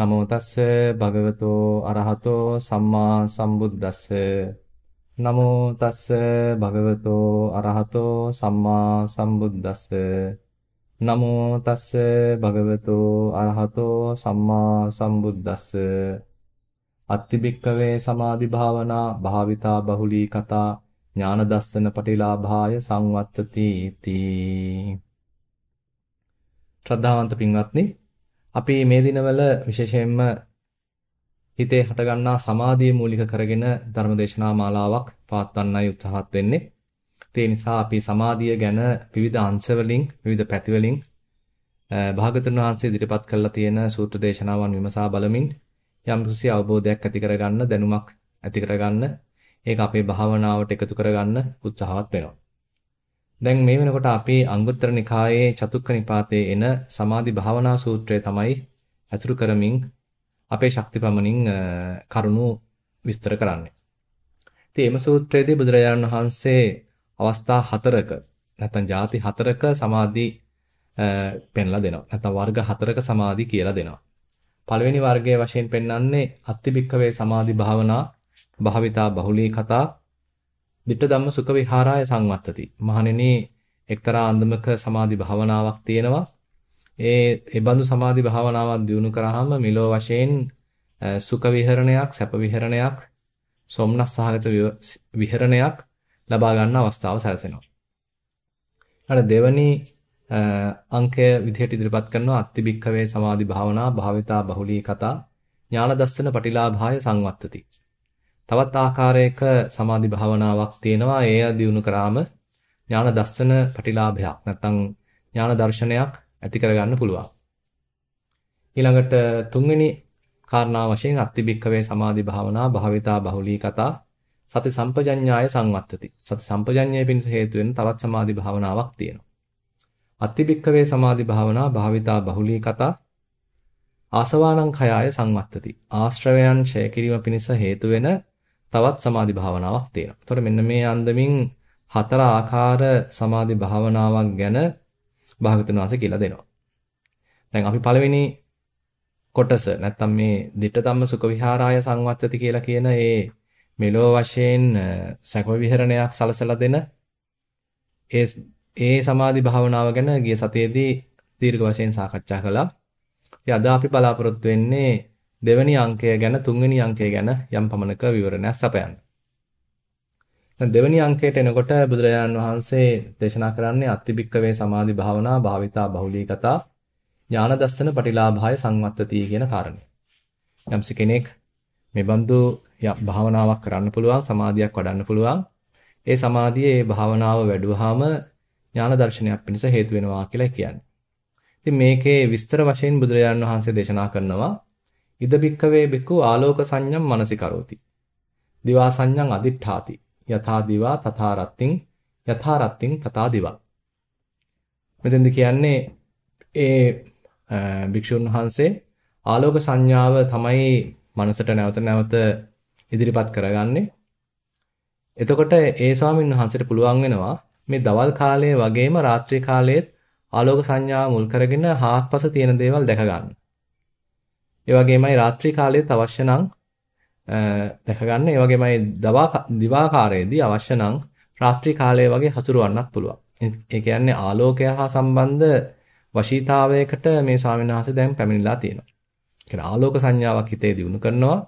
නමෝ තස්ස භගවතෝ අරහතෝ සම්මා සම්බුද්දස්ස. නමෝ තස්ස භගවතෝ අරහතෝ සම්මා සම්බුද්දස්ස. නමෝ තස්ස භගවතෝ අරහතෝ සම්මා සම්බුද්දස්ස. අත්තිබික්කවේ සමාධි භාවනා භාවිතා බහුලී කතා ඥාන දස්සන පටිලාභාය සංවත්තති තී. ශ්‍රද්ධාවන්ත පින්වත්නි අපි මේ දිනවල විශේෂයෙන්ම හිතේ හටගන්නා සමාධිය මූලික කරගෙන ධර්මදේශනා මාලාවක් පවත්වන්නයි උත්සාහත් වෙන්නේ. ඒ නිසා අපි සමාධිය ගැන විවිධ අංශ වලින් විවිධ පැති වලින් භාගතුන් වහන්සේ ඉදිරිපත් කළා තියෙන සූත්‍ර දේශනාවන් විමසා බලමින් යම් කිසි අවබෝධයක් ඇති කරගන්න දැනුමක් ඇති කරගන්න ඒක අපේ භාවනාවට එකතු කරගන්න උත්සාහවත් වෙනවා. දැන් මේ වෙනකොට අපි අංගුත්තර නිකායේ චතුක්ක නිපාතයේ එන සමාධි භාවනා සූත්‍රය තමයි අතුරු කරමින් අපේ ශක්තිපමණින් කරුණු විස්තර කරන්නේ. ඉතින් එම සූත්‍රයේදී බුදුරජාණන් වහන්සේ අවස්ථා හතරක නැත්නම් ಜಾති හතරක සමාධි පෙන්ලා දෙනවා. නැත්නම් වර්ග හතරක සමාධි කියලා දෙනවා. පළවෙනි වර්ගයේ වශයෙන් පෙන්වන්නේ අත්තිබික්කවේ සමාධි භාවනා භාවිතා බහුලී කතා ditta ධම්ම සුඛ විහාරාය සංවත්තති. මහණෙනි එක්තරා අන්දමක සමාධි භාවනාවක් තියෙනවා. ඒ ඒ බඳු සමාධි භාවනාවක් දියුණු කරාම මිලෝ වශයෙන් සුඛ විහරණයක්, සැප විහරණයක්, සොම්නස් සහගත විහරණයක් ලබා ගන්න අවස්ථාව සැලසෙනවා. අර දෙවනි අංකය විදිහට ඉදිරිපත් කරනවා අත්තිබික්කවේ සමාධි භාවනා භාවිතා බහුලී කතා ඥාන දස්සන පටිලාභාය සංවත්තති. තවත් ආකාරයක සමාධි භාවනාවක් තියෙනවා. එය දිනු කරාම ඥාන දස්සන ප්‍රතිලාභයක් නැත්නම් ඥාන දර්ශනයක් ඇති කරගන්න පුළුවන්. ඊළඟට තුන්වෙනි කාරණා වශයෙන් අත්තිබික්කවේ සමාධි භාවනා භාවිතා බහුලී කතා සති සම්පජඤ්ඤාය සංවත්තති. සති සම්පජඤ්ඤය පිණිස හේතු වෙන තවත් සමාධි භාවනාවක් තියෙනවා. අත්තිබික්කවේ සමාධි භාවනා භාවිතා බහුලී කතා ආසවානං khයාය සංවත්තති. ආශ්‍රවයන් ඡය කිරීම පිණිස හේතු වෙන තවත් සමාධි භාවනාවක් තියෙනවා. එතකොට මෙන්න මේ අන්දමින් හතර ආකාර සමාධි භාවනාවක් ගැන භාගතුන් වහන්සේ කියලා දෙනවා. දැන් අපි පළවෙනි කොටස නැත්තම් මේ ditta ධම්ම සුඛ විහාරාය සංවත්තති කියලා කියන ඒ මෙලෝ වශයෙන් සැප විහරණයක් සලසලා දෙන ඒ ඒ සමාධි භාවනාව ගැන ගිය සතියේදී දීර්ඝ වශයෙන් සාකච්ඡා කළා. ඉතින් අද අපි බලාපොරොත්තු වෙන්නේ දෙවැනි අංකය ගැන තුන්වෙනි අංකය ගැන යම් පමණක විවරණයක් සපයන්න. දැන් දෙවැනි අංකයට එනකොට බුදුරජාණන් වහන්සේ දේශනා කරන්නේ අත්තිබික්කවේ සමාධි භාවනා භාවිතා බහුලී කතා ඥාන දස්සන පටිලාභාය සංවත්තති කියන කාරණය. යම්සි කෙනෙක් මේ බඳු භාවනාවක් කරන්න පුළුවන් සමාධියක් වඩන්න පුළුවන්. ඒ සමාධියේ ඒ භාවනාව වැඩුවාම ඥාන දර්ශනයක් පිණිස හේතු වෙනවා කියලා කියන්නේ. ඉතින් මේකේ විස්තර වශයෙන් බුදුරජාණන් වහන්සේ දේශනා කරනවා ඉද බික්කවේ බිකු ආලෝක සංඥම් මනසිකරෝති. දිවා සංඥං අදිඨාති. යථා දිවා තථා රත්තිං යථා රත්තිං තථා දිවා. මෙතෙන්ද කියන්නේ ඒ භික්ෂුන් වහන්සේ ආලෝක සංඥාව තමයි මනසට නැවත නැවත ඉදිරිපත් කරගන්නේ. එතකොට ඒ ස්වාමීන් වහන්සේට පුළුවන් වෙනවා මේ දවල් කාලයේ වගේම රාත්‍රී කාලයේත් ආලෝක සංඥාව මුල් කරගෙන හාත්පස තියෙන දේවල් දැක ගන්න. ඒ වගේමයි රාත්‍රී කාලයේත් අවශ්‍ය නම් දැක ගන්න. ඒ වගේමයි දිවාකාරයේදී අවශ්‍ය නම් රාත්‍රී කාලය වගේ හසුරවන්නත් පුළුවන්. ඒ කියන්නේ ආලෝකය හා සම්බන්ධ වශීතාවයකට මේ ස්වාමීන් වහන්සේ දැන් පැමිණිලා තියෙනවා. ඒ ආලෝක සංඥාවක් හිතේ දිනු කරනවා.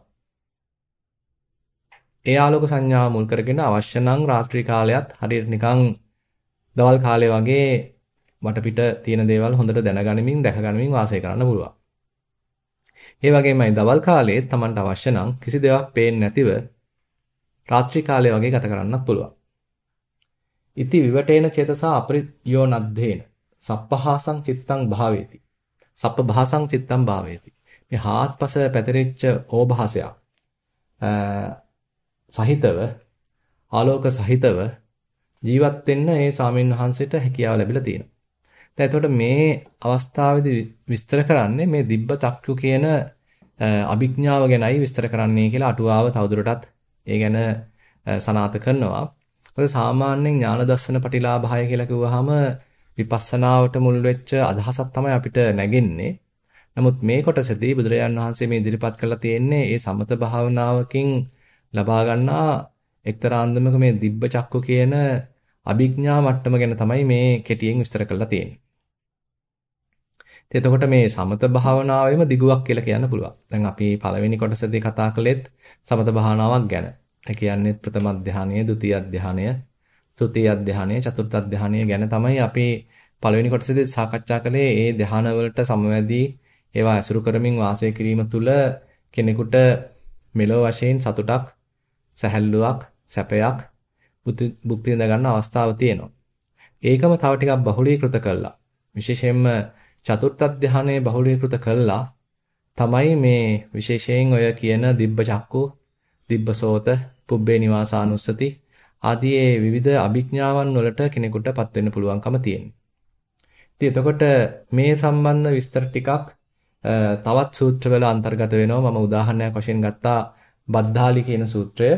ඒ ආලෝක සංඥාව මුල් කරගෙන අවශ්‍ය නම් රාත්‍රී කාලයත් හරියට නිකන් දවල් කාලය වගේ වටපිට තියෙන දේවල් හොඳට දැනගනිමින් දැකගනිමින් වාසය කරන්න පුළුවන්. ඒ වගේමයි දවල් කාලයේ Tamanට අවශ්‍ය නම් කිසි දෙයක් පේන්නේ නැතිව රාත්‍රී කාලය වගේ ගත කරන්නත් පුළුවන්. ඉති විවටේන චේතසා අපරියෝ නද්දේන සප්පහාසං චිත්තං භාවේති. සප්ප භාසං චිත්තං භාවේති. මේ හාත්පස පැතිරිච්ච ඕභාසයක් සහිතව ආලෝක සහිතව ජීවත් වෙන්න ඒ ස්වාමීන් වහන්සේට හැකියාව ලැබිලා තියෙනවා. දැන් එතකොට මේ අවස්ථාවේදී විස්තර කරන්නේ මේ දිබ්බ චක්කු කියන අභිඥාව ගැනයි විස්තර කරන්නේ කියලා අටුවාව තවදුරටත් ඒ ගැන සනාත කරනවා. මොකද සාමාන්‍යයෙන් ඥාන දර්ශන පටිලාභය කියලා කිව්වහම විපස්සනාවට මුල් වෙච්ච අදහසක් තමයි අපිට නැගෙන්නේ. නමුත් මේ කොටසදී බුදුරජාන් වහන්සේ මේ ඉදිරිපත් කරලා තියෙන්නේ ඒ සමත භාවනාවකින් ලබා ගන්නා එක්තරා අන්දමක මේ දිබ්බ චක්ක කියන අභිඥා මට්ටම ගැන තමයි මේ කෙටියෙන් විස්තර කරලා තියෙන්නේ. එතකොට මේ සමත භාවනාවෙම දිගුවක් කියලා කියන්න පුළුවන්. දැන් අපි පළවෙනි කොටසදී කතා කළෙත් සමත භාවනාවක් ගැන. ඒ කියන්නේ ප්‍රථම අධ්‍යානය, ဒုတိ ය අධ්‍යානය, තෘතිය අධ්‍යානය, චතුර්ථ අධ්‍යානය ගැන තමයි අපි පළවෙනි කොටසදී සාකච්ඡා කළේ. ඒ ධ්‍යාන වලට සමවැදී ඒවා අසුරු කරමින් වාසය කිරීම තුළ කෙනෙකුට මෙලොව වශයෙන් සතුටක්, සැහැල්ලුවක්, සැපයක් භුක්ති විඳ ගන්න අවස්ථාව තියෙනවා. ඒකම තව ටිකක් බහුලීකృత කළා. විශේෂයෙන්ම චතුර්ථ ධානයේ බහුලීකృత කළා තමයි මේ විශේෂයෙන් ඔය කියන දිබ්බ චක්කු, දිබ්බ සෝත, පුබ්බේ නිවාසානුස්සති ආදී ඒ විවිධ අභිඥාවන් වලට කෙනෙකුටපත් වෙන්න පුළුවන්කම තියෙනවා. ඉතින් එතකොට මේ සම්බන්ධ විස්තර ටිකක් තවත් සූත්‍රවල අන්තර්ගත වෙනවා. මම උදාහරණයක් වශයෙන් ගත්තා බද්දාලි කියන සූත්‍රය.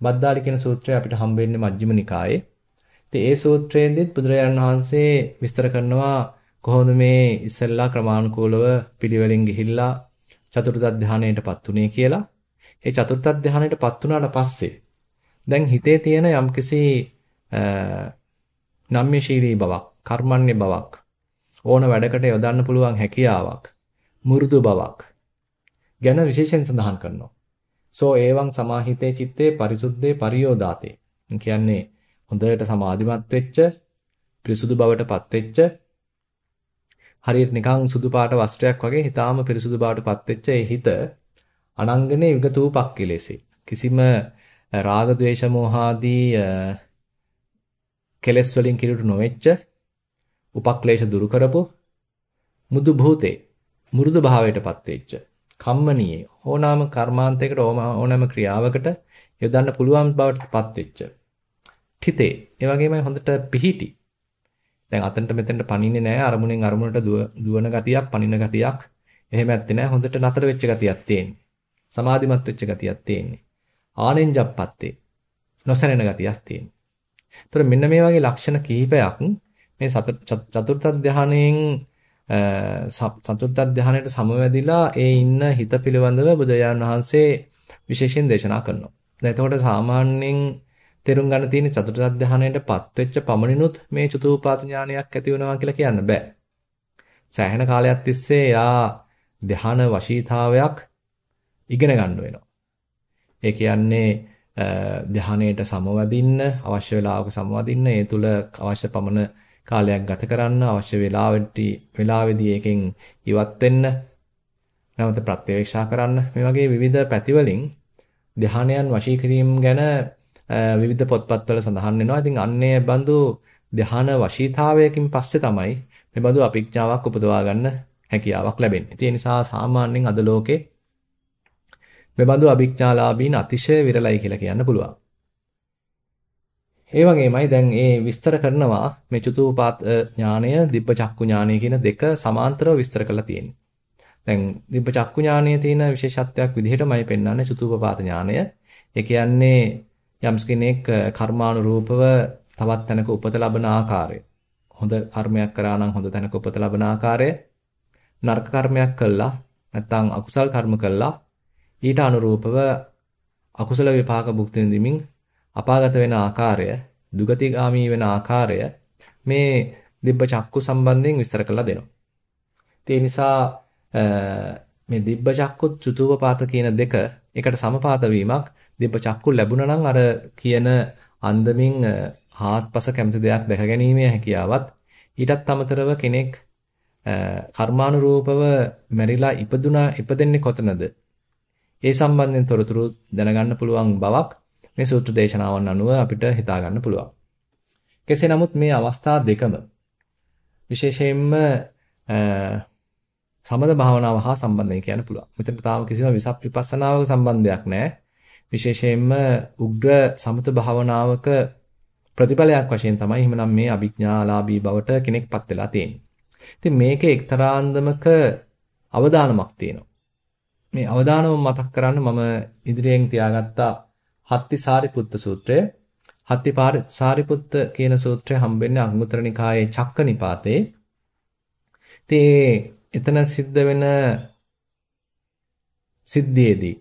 බද්දාලි කියන සූත්‍රය අපිට හම්බ වෙන්නේ මජ්ක්‍ධිම නිකායේ. ඉතින් ඒ සූත්‍රයේදීත් බුදුරජාණන් වහන්සේ විස්තර කරනවා කොහොමද මේ ඉස්සෙල්ලා ක්‍රමානුකූලව පිළිවෙලින් ගිහිල්ලා චතුර්ථ ධානයටපත් උනේ කියලා. ඒ චතුර්ථ ධානයටපත් උනාට පස්සේ දැන් හිතේ තියෙන යම්කිසි නම්‍යශීලී බවක්, කර්මන්නේ බවක්, ඕන වැඩකට යොදන්න පුළුවන් හැකියාවක්, මුරුදු බවක් ගැන විශේෂයෙන් සඳහන් කරනවා. සෝ ඒවං සමාහිතේ චitte පරිසුද්ධේ පරියෝදාතේ. කියන්නේ හොඳට සමාධිමත් වෙච්ච, පිරිසුදු බවටපත් වෙච්ච හරියට නිකන් සුදු පාට වස්ත්‍රයක් වගේ හිතාම පිරිසුදු බවටපත් වෙච්ච ඒ හිත අනංගනේ විගතූපක් කෙලෙසි. කිසිම රාග ద్వේෂ මෝහාදී කෙලෙස් වලින් කිලුට නොවෙච්ච උපක්ලේශ දුරු කරපු මුදු භූතේ මුරුදු භාවයටපත් වෙච්ච කම්මනීය ඕනෑම කර්මාන්තයකට ඕනෑම ක්‍රියාවකට යොදන්න පුළුවන් බවටපත් වෙච්ච හිතේ ඒ වගේමයි හොඳට පිහිටි දැන් අතනට මෙතනට පනින්නේ නැහැ අරමුණෙන් අරමුණට දුවන ගතියක් පනින ගතියක්. එහෙම ඇත්තේ නැහැ හොඳට නතර වෙච්ච ගතියක් තියෙන්නේ. සමාධිමත් වෙච්ච ගතියක් තියෙන්නේ. ආනෙන්ජප්පත්තේ නොසැලෙන ගතියක් තියෙනවා. ඒතර මෙන්න මේ වගේ ලක්ෂණ කිහිපයක් මේ චතුර්ථ ධානයෙන් චතුර්ථ ධානයට සමවැදිලා ඒ ඉන්න හිත පිළිබඳව බුදුරජාණන් වහන්සේ විශේෂයෙන් දේශනා කරනවා. දැන් එතකොට සාමාන්‍යයෙන් තේරුම් ගන්න තියෙන චතුර්ථ ධානයටපත් වෙච්ච පමණිනුත් මේ චතුූපාත ඥානයක් ඇති වෙනවා කියලා කියන්න බෑ. සෑහෙන කාලයක් තිස්සේ යා ධාන වශීතාවයක් ඉගෙන ගන්න වෙනවා. ඒ කියන්නේ ධානයේට සමවදින්න අවශ්‍ය වෙලාවක සමවදින්න ඒ තුල අවශ්‍ය පමණ කාලයක් ගත කරන්න අවශ්‍ය වෙලාවෙට වෙලාවේදී ඒකෙන් ඉවත් වෙන්න නැවත ප්‍රත්‍යවේක්ෂා කරන්න මේ වගේ විවිධ පැතිවලින් ධානයන් වශී කිරීම ගැන විවිධ පොත්පත්වල සඳහන් වෙනවා. ඉතින් අන්නේ බඳු ධාන වශීතාවයකින් පස්සේ තමයි මේ බඳු අභිඥාවක් උපදවා ගන්න හැකියාවක් ලැබෙන්නේ. ඒ නිසා සාමාන්‍යයෙන් අද ලෝකේ මෙබඳු අභිඥාලාභීන් අතිශය විරලයි කියලා කියන්න පුළුවන්. ඒ වගේමයි දැන් ඒ විස්තර කරනවා මේ චතුූපාත ඥානය, දිබ්බ චක්කු ඥානය කියන දෙක සමාන්තරව විස්තර කරලා තියෙන්නේ. දැන් දිබ්බ චක්කු ඥානයේ තියෙන විශේෂත්වයක් විදිහටමයි පෙන්වන්නේ චතුූපපාත ඥානය. ඒ කියන්නේ යම්ස් කෙනෙක් කර්මානුරූපව තවත් තැනක උපත ලබන ආකාරය. හොඳ කර්මයක් කරා නම් හොඳ තැනක උපත ලබන ආකාරය. නරක කර්මයක් කළා නැත්නම් අකුසල් කර්ම කළා ඊට අනුරූපව අකුසල විපාක භුක්ති විඳින්මින් අපාගත වෙන ආකාරය, දුගතිගාමී වෙන ආකාරය මේ දිබ්බ චක්කු සම්බන්ධයෙන් විස්තර කරලා දෙනවා. ඒ නිසා මේ දිබ්බ චක්කු චුතුපපාත කියන දෙක එකට සමපාත වීමක් දිබ්බ චක්කු ලැබුණා නම් අර කියන අන්දමින් හාත්පස කැමති දෙයක් දැක ගැනීමේ හැකියාවත් ඊටත් අමතරව කෙනෙක් කර්මානුරූපව මැරිලා ඉපදුනා ඉපදෙන්නේ කොතනද ඒ සම්බන්ධයෙන් තොරතුරු දැනගන්න පුළුවන් බවක් මේ සූත්‍ර දේශනාවන් අනුව අපිට හිතා ගන්න පුළුවන්. කෙසේ නමුත් මේ අවස්ථා දෙකම විශේෂයෙන්ම සමද භාවනාව හා සම්බන්ධයි කියන්න පුළුවන්. මෙතන තාම කිසිම විසප් විපස්සනාවක සම්බන්ධයක් නැහැ. විශේෂයෙන්ම උග්‍ර සමත භාවනාවක ප්‍රතිඵලයක් වශයෙන් තමයි එහෙමනම් මේ අභිඥාලාභී බවට කෙනෙක්පත් වෙලා තියෙන්නේ. ඉතින් මේකේ එක්තරා අන්දමක අවදානමක් තියෙනවා. මේ අවදානම මතක් කරන්න මම ඉදිරියෙන් තියාගත්තා හත්ති සාරිපුත්ත සූත්‍රය. හත්ති සාරිපුත්ත කියන සූත්‍රය හම්බෙන්නේ අංගුත්තර නිකායේ චක්ක නිපාතේ. ඉතින් එතන සිද්ධ වෙන සිද්ධියේදී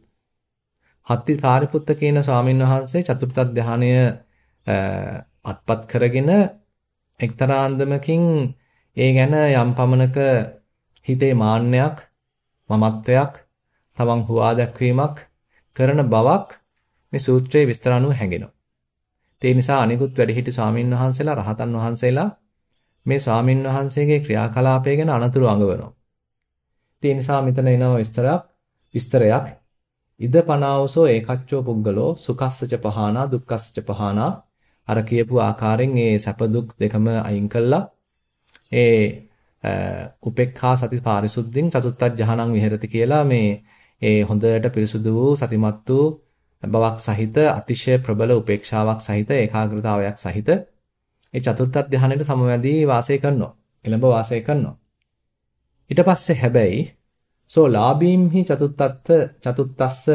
හත්ති පාරිපුත්ත කියන ස්වාමීන් වහන්සේ චතුර්ථ ධානය අත්පත් කරගෙන එක්තරා අන්දමකින් ඒ ගැන යම් පමණක හිතේ මාන්නයක් මමත්වයක් තමන් හුවා දැක්වීමක් කරන බවක් මේ සූත්‍රයේ විස්තර අනුව හැඟෙනවා. ඒ නිසා අනිකුත් වැඩිහිටි ස්වාමින් වහන්සේලා රහතන් වහන්සේලා මේ ස්වාමින් වහන්සේගේ ක්‍රියාකලාපය ගැන අනතුරු අඟවනවා. ඒ නිසා මෙතන එනවා විස්තරයක් විස්තරයක් ඉද පනාවසෝ ඒකච්චෝ පුද්ගලෝ සුකස්සච පහනා දුක්ඛස්සච පහනා අර කියපු ආකාරයෙන් ඒ සැප දුක් දෙකම අයින් කළා ඒ උපේක්ඛා සති පාරිසුද්ධින් චතුත්ථ ජහනං විහෙරති කියලා මේ ඒ හොඳට පිරිසුදු වූ සතිමත් වූ බවක් සහිත අතිශය ප්‍රබල උපේක්ෂාවක් සහිත ඒකාග්‍රතාවයක් සහිත ඒ චතුර්ථ ධානයට සමවැදී වාසය කරනවා. එළඹ වාසය කරනවා. ඊට පස්සේ හැබැයි සෝ ලාභීම්හි චතුත්තත්ත චතුත්තස්ස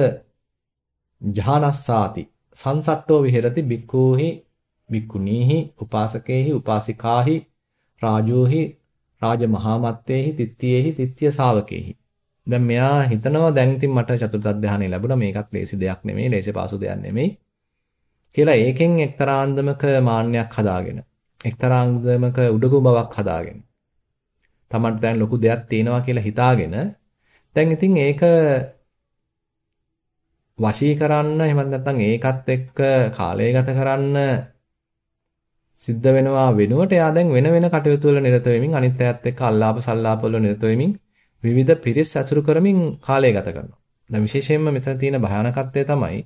ජානස්සාති. සංසට්ඨෝ විහෙරති බික්ඛූහි බික්ඛුනීහි උපාසකේහි උපාසිකාහි රාජෝහි රාජ මහාමත්තේහි තිත්තියේහි තිත්‍ය ශාවකේහි දැන් මෙයා හිතනවා දැන් ඉතින් මට චතුර්ථ ධානය ලැබුණා. මේකත් ලේසි දෙයක් නෙමෙයි ලේසි පාසු දෙයක් නෙමෙයි. කියලා ඒකෙන් එක්තරා අන්දමක මාන්නයක් හදාගෙන එක්තරා අන්දමක උඩගු බවක් හදාගෙන තමන්ට දැන් ලොකු දෙයක් තියෙනවා කියලා හිතාගෙන දැන් ඉතින් ඒක වශී කරන්න එහෙම නැත්නම් ඒකත් එක්ක කාලය ගත කරන්න සිද්ධ වෙනවා වෙනුවට එයා දැන් වෙන වෙන කටයුතු වල නිරත වෙමින් අනිත් අයත් එක්ක අල්ලාප සල්ලාප වල නිරත වෙමින් විවිධ පිරිස් ඇසුරු කරමින් කාලය ගත කරනවා. දැන් විශේෂයෙන්ම මෙතන තියෙන භයානකත්වය තමයි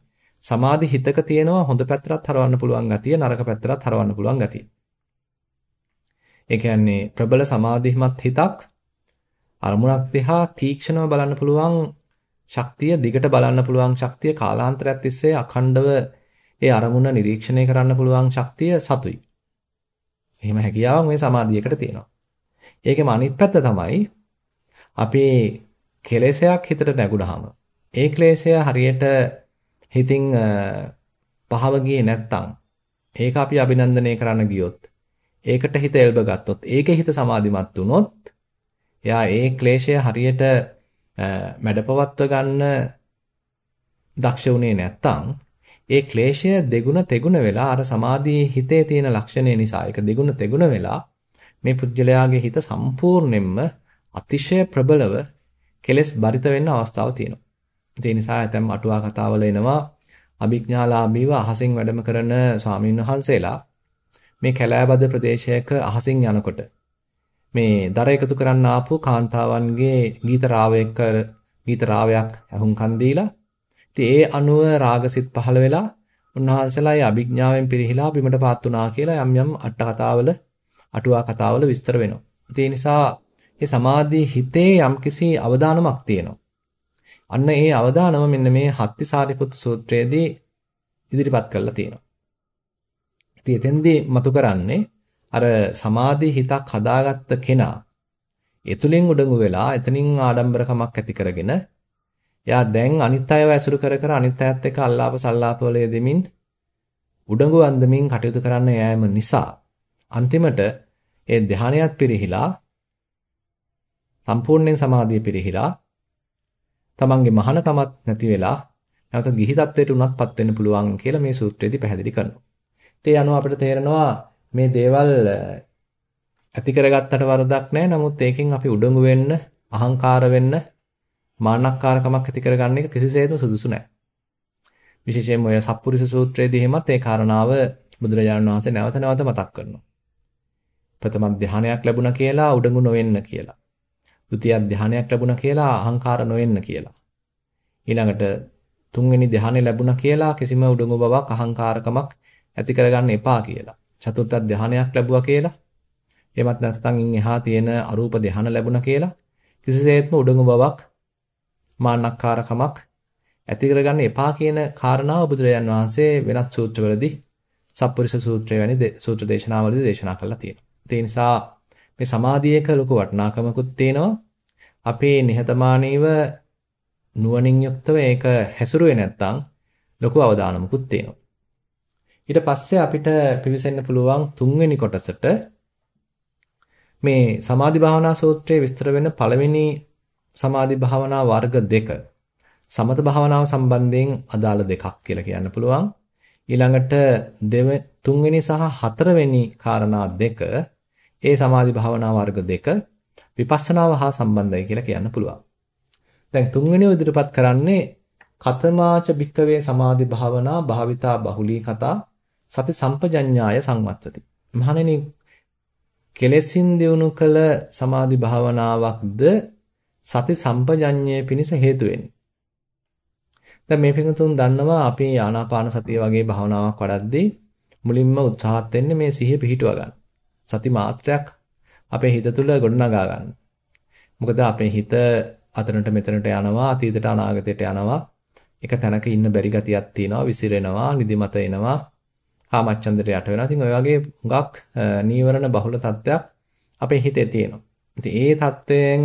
සමාධි හිතක තියෙනවා හොඳ පැත්තට හරවන්න පුළුවන් ගතිය නරක පැත්තට හරවන්න පුළුවන් ගතිය. ඒ කියන්නේ ප්‍රබල සමාධිමත් හිතක් අරමුණක් දිහා තීක්ෂණව බලන්න පුළුවන් ශක්තිය දිගට බලන්න පුළුවන් ශක්තිය කාලාන්තරයක් තිස්සේ අඛණ්ඩව ඒ අරමුණ නිරීක්ෂණය කරන්න පුළුවන් ශක්තිය සතුයි. එහෙම හැකියාවක් මේ සමාධියකට තියෙනවා. ඒකෙම අනිත් පැත්ත තමයි අපි කෙලෙසයක් හිතට නැගුණාම ඒ ක්ලේශය හරියට හිතින් පහව ගියේ නැත්තම් ඒක අපි අභිනන්දනය කරන්න ගියොත් ඒකට හිත එල්බ ගත්තොත් ඒකේ හිත සමාධිමත් වුණොත් එයා ඒ ක්ලේශය හරියට මැඩපවත්ව ගන්න දක්ෂ වුණේ නැත්තම් ඒ ක්ලේශය දෙගුණ තෙගුණ වෙලා අර සමාධියේ හිතේ තියෙන ලක්ෂණය නිසා ඒක දෙගුණ තෙගුණ වෙලා මේ පුජ්‍යලයාගේ හිත සම්පූර්ණයෙන්ම අතිශය ප්‍රබලව කෙලස් බරිත වෙන්න අවස්ථාවක් තියෙනවා. ඒ නිසා ඇතැම් අටුවා කතාවල එනවා අභිඥාලාභීව අහසින් වැඩම කරන ස්වාමීන් වහන්සේලා මේ කැලෑබද ප්‍රදේශයක අහසින් යනකොට මේ දර එකතු කරන්න ආපු කාන්තාවන්ගේ ගීත රාවයක ගීත රාවයක් අහුම්කන් දීලා ඉතින් ඒ අනුව රාගසිත පහළ වෙලා උන්වහන්සේලා ඒ අභිඥාවෙන් පිරිහිලා බිමට පාත් වුණා කියලා යම් යම් අට කතාවල අටුවා කතාවල විස්තර වෙනවා. ඒ නිසා මේ සමාධියේ හිතේ යම්කිසි අවදානමක් තියෙනවා. අන්න ඒ අවදානම මෙන්න මේ හත්ති සාරිපුත් සූත්‍රයේදී ඉදිරිපත් කරලා තියෙනවා. ඉතින් එතෙන්දී මතු කරන්නේ අර සමාධි හිතක් හදාගත්ත කෙනා එතුලින් උඩඟු වෙලා එතනින් ආඩම්බරකමක් ඇති කරගෙන එයා දැන් අනිත් අයව ඇසුරු කර කර අනිත් අයත් එක්ක අල්ලාප සල්ලාප වල යෙදෙමින් උඩඟු අන්දමින් කටයුතු කරන්න යෑම නිසා අන්තිමට ඒ ධානයත් පිරිහිලා සම්පූර්ණයෙන් සමාධිය පිරිහිලා තමන්ගේ මහානකමත් නැති වෙලා නැවත ගිහි තත්වයට උනත්පත් වෙන්න පුළුවන් කියලා මේ සූත්‍රයේදී පැහැදිලි කරනවා. ඒ අනුව අපිට තේරෙනවා මේ දේවල් ඇති කරගත්තට වරදක් නැහැ. නමුත් ඒකෙන් අපි උඩඟු වෙන්න, අහංකාර වෙන්න, මාන්නක්කාරකමක් ඇති කරගන්න එක කිසිසේත්ම සුදුසු නැහැ. විශේෂයෙන්ම ඔය සප්පුරිස සූත්‍රයේදී එහෙමත් ඒ කාරණාව බුදුරජාණන් වහන්සේ නැවත නැවත මතක් කරනවා. ප්‍රථම ධානයක් ලැබුණා කියලා උඩඟු නොවෙන්න කියලා. ဒုတိ ය ධානයක් ලැබුණා කියලා අහංකාර නොවෙන්න කියලා. ඊළඟට තුන්වෙනි ධානය ලැබුණා කියලා කිසිම උඩඟු බවක් අහංකාරකමක් ඇති කරගන්න එපා කියලා. චතුර්ථ ධානයක් ලැබුවා කියලා. එමත් නැත්නම් ඉන් එහා තියෙන අරූප ධාන ලැබුණා කියලා කිසිසේත්ම උඩඟු බවක් මාන්නක්කාරකමක් ඇති කරගන්න එපා කියන කාරණාව බුදුරජාන් වහන්සේ වෙනත් සූත්‍රවලදී සප්පුරිස සූත්‍රය වැනි සූත්‍ර දේශනාවලදී දේශනා කරලා තියෙනවා. ඒ නිසා මේ සමාධියක ලොකු වටිනාකමකුත් තියෙනවා. අපේ නිහතමානීව නුවණින් යුක්තව ඒක හැසිරුවේ නැත්නම් ලොකු අවදානමකුත් තියෙනවා. ඊට පස්සේ අපිට පිවිසෙන්න පුළුවන් තුන්වෙනි කොටසට මේ සමාධි භාවනා සූත්‍රයේ විස්තර වෙන පළවෙනි සමාධි භාවනා වර්ග දෙක සමත භාවනාව සම්බන්ධයෙන් අදාළ දෙකක් කියලා කියන්න පුළුවන්. ඊළඟට දෙව තුන්වෙනි සහ හතරවෙනි කාරණා දෙක ඒ සමාධි භාවනා වර්ග දෙක විපස්සනාව හා සම්බන්ධයි කියලා කියන්න පුළුවන්. දැන් තුන්වෙනිව ඉදිරිපත් කරන්නේ කතමාච භික්කවේ සමාධි භාවනා භාවිතා බහුලී කතා සති සම්පජඤ්ඤාය සංවත්තති. මහණෙනි කෙලෙසින් දිනු කළ සමාධි භාවනාවක්ද සති සම්පජඤ්ඤය පිණිස හේතු වෙන්නේ. දැන් මේ පිටුතුන් දන්නවා අපි ආනාපාන සතිය වගේ භාවනාවක් වඩද්දී මුලින්ම උත්සාහත් වෙන්නේ මේ සිහිය පිහිටුවා ගන්න. සති මාත්‍රයක් අපේ හිත තුළ ගොඩනගා ගන්න. මොකද අපේ හිත අතනට මෙතනට යනවා අතීතයට අනාගතයට යනවා. එක තැනක ඉන්න බැරි ගතියක් තියෙනවා විසිරෙනවා නිදිමත එනවා කාමච්ඡන්දයට යට වෙනවා. ඉතින් ඔය වගේ හුඟක් නීවරණ බහුල තත්ත්වයක් අපේ හිතේ තියෙනවා. ඉතින් ඒ தත්වයෙන්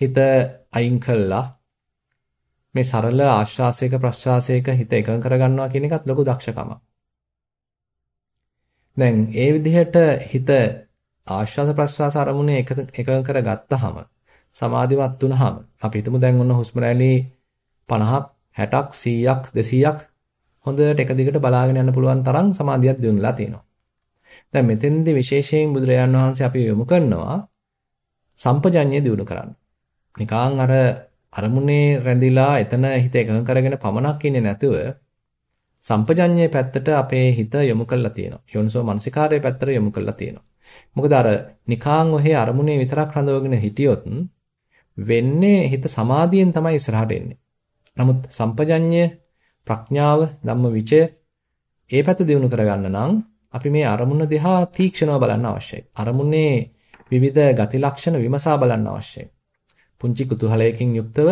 හිත අයින් කළා මේ සරල ආශ්වාසයක ප්‍රශ්වාසයක හිත එකඟ කරගන්නවා කියන එකත් ලොකු දක්ෂකමක්. දැන් ඒ විදිහට හිත ආශ්වාස ප්‍රශ්වාස අරමුණේ එකඟ කරගත්තාම සමාධිමත් වුනහම අපි හිතමු දැන් ඔන්න හුස්ම රැලි 50ක් 60ක් 100ක් 200ක් හොඳට එක දිගට බලාගෙන යන්න පුළුවන් තරම් සමාධියක් දිනුලා තියෙනවා. දැන් මෙතෙන්දී විශේෂයෙන් බුදුරජාණන් වහන්සේ අපි යොමු කරනවා සම්පජඤ්ඤය දිනු කරන්න. නිකං අර අරමුණේ රැඳිලා එතන හිත එකඟ කරගෙන පමණක් ඉන්නේ නැතුව සම්පජඤ්ඤයේ පැත්තට අපේ හිත යොමු කරලා තියෙනවා. යෝනිසෝ මනසිකාරයේ පැත්තට යොමු කරලා තියෙනවා. මොකද අර නිකාං ඔහේ අරමුණේ විතරක් රඳවගෙන හිටියොත් වෙන්නේ හිත සමාධියෙන් තමයි ඉස්සරහට එන්නේ. නමුත් සම්පජඤ්ඤය ප්‍රඥාව ධම්මවිචය ඒ පැත්ත දිනු කරගන්න නම් අපි මේ අරමුණ දිහා තීක්ෂණව බලන්න අවශ්‍යයි. අරමුණේ විවිධ ගති ලක්ෂණ විමසා බලන්න අවශ්‍යයි. පුංචි කුතුහලයකින් යුක්තව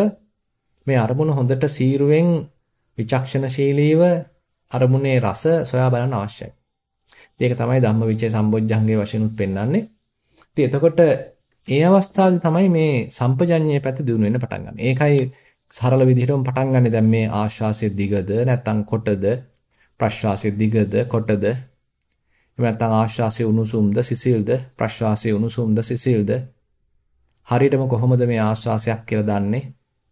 මේ අරමුණ හොඳට සීරුවෙන් විචක්ෂණශීලීව අරමුණේ රස සොයා බලන්න අවශ්‍යයි. ඒක තමයි ධම්මවිචේ සම්බොජ්ජංගේ වශයෙන් උත් පෙන්වන්නේ. ඉතින් එතකොට ඒ අවස්ථාවේ තමයි මේ සම්පජඤ්ඤයේ පැත්ත දිනු වෙන්න පටන් ගන්න. ඒකයි සරල විදිහටම පටන් ගන්න. දැන් මේ ආශ්වාසයේ දිගද නැත්නම් කොටද? ප්‍රශ්වාසයේ දිගද කොටද? එහෙම නැත්නම් ආශ්වාසයේ උණුසුම්ද සිසිල්ද? ප්‍රශ්වාසයේ උණුසුම්ද සිසිල්ද? හරියටම කොහොමද මේ ආශ්වාසයක් කියලා දන්නේ?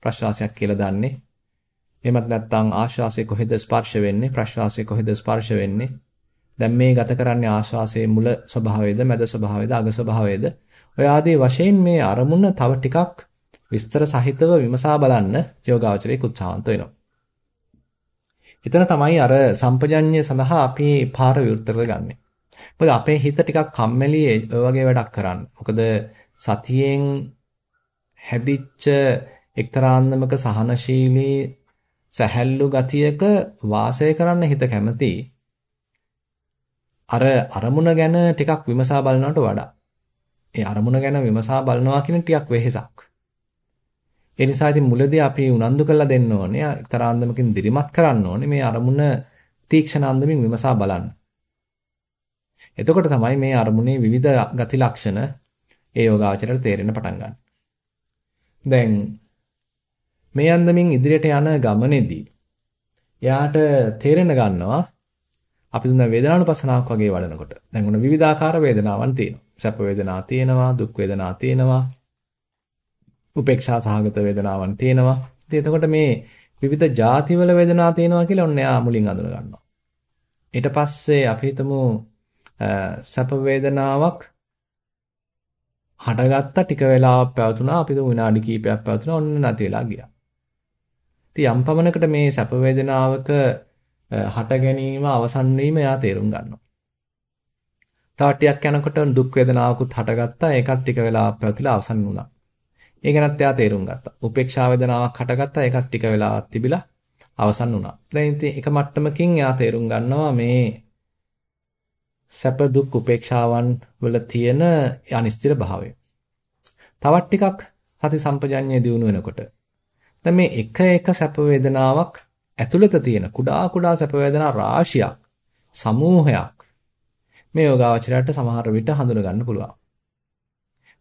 ප්‍රශ්වාසයක් කියලා දන්නේ? එහෙමත් නැත්නම් ආශ්වාසයේ කොහෙද ස්පර්ශ වෙන්නේ? ප්‍රශ්වාසයේ කොහෙද ස්පර්ශ වෙන්නේ? දැන් මේ ගත කරන්නේ ආශ්වාසයේ මුල ස්වභාවයේද මැද ස්වභාවයේද අග ස්වභාවයේද? ඔය ආදී වශයෙන් මේ අරමුණ තව ටිකක් විස්තර සහිතව විමසා බලන්න යෝගාවචරයේ උත්සාහන්ත වෙනවා. එතන තමයි අර සම්පජඤ්ඤය සඳහා අපි පාර විවෘත කරගන්නේ. මොකද අපේ හිත ටිකක් කම්මැලි ඔය වගේ වැඩක් කරන්න. මොකද සතියෙන් හැදිච්ච එක්තරාන්දමක සහනශීලී සැහැල්ලු ගතියක වාසය කරන්න හිත කැමති. අර අරමුණ ගැන ටිකක් විමසා බලනවට වඩා. ඒ අරමුණ ගැන විමසා බලනවා කියන ටිකක් වෙහෙසක්. ඒ නිසා ඉතින් මුලදී අපි උනන්දු කරලා දෙන්න ඕනේ එක්තරාන්දමකින් දිරිමත් කරන්න ඕනේ මේ අරමුණ තීක්ෂණ අන්දමින් විමසා බලන්න. එතකොට තමයි මේ අරමුණේ විවිධ ගති ලක්ෂණ ඒ යෝගාචරයට තේරෙන්න පටන් ගන්න. දැන් මේ අන්දමින් ඉදිරියට යන ගමනේදී එයාට තේරෙන්න ගන්නවා අපි දුන්න වේදනානුපසනාවක් වගේ වඩනකොට. දැන් උන විවිධාකාර වේදනාවන් තියෙනවා. සැප වේදනා තියෙනවා, දුක් වේදනා තියෙනවා, උපේක්ෂා සහගත වේදනාවන් තියෙනවා. ඉතින් එතකොට මේ විවිධ ಜಾතිවල වේදනා තියෙනවා කියලා ඔන්න එයා මුලින් අඳුන ගන්නවා. ඊට පස්සේ අපි හිතමු සැප වේදනාවක් හටගත්ත ටික වෙලාවක් පැවතුණා අපි තුමු විනාඩි කිහිපයක් පැවතුණා ඔන්න නැති වෙලා ගියා. ඉතින් යම් පමණකට මේ සැප වේදනාවක හට ගැනීම අවසන් වීම එයා තේරුම් ගන්නවා. තව ටිකක් යනකොට දුක් වේදනාවකුත් හටගත්තා ඒකත් ටික වෙලාවක් පැවතිලා අවසන් වුණා. ඒ ගැනත් එයා තේරුම් ගත්තා. උපේක්ෂා වේදනාවක් හටගත්තා ඒකත් ටික වෙලාවක් තිබිලා අවසන් වුණා. දැන් ඉතින් එක මට්ටමකින් එයා තේරුම් ගන්නවා මේ සැප දුක් උපේක්ෂාවන් වල තියෙන අනිශ්චිත භාවය. තවත් ටිකක් සති සම්පජඤ්ඤය දිනු වෙනකොට දැන් මේ එක එක සැප වේදනාවක් ඇතුළත තියෙන කුඩා කුඩා සැප වේදනා රාශියක් සමූහයක් මේ යෝගාවචරයට සමහර විට හඳුන ගන්න පුළුවන්.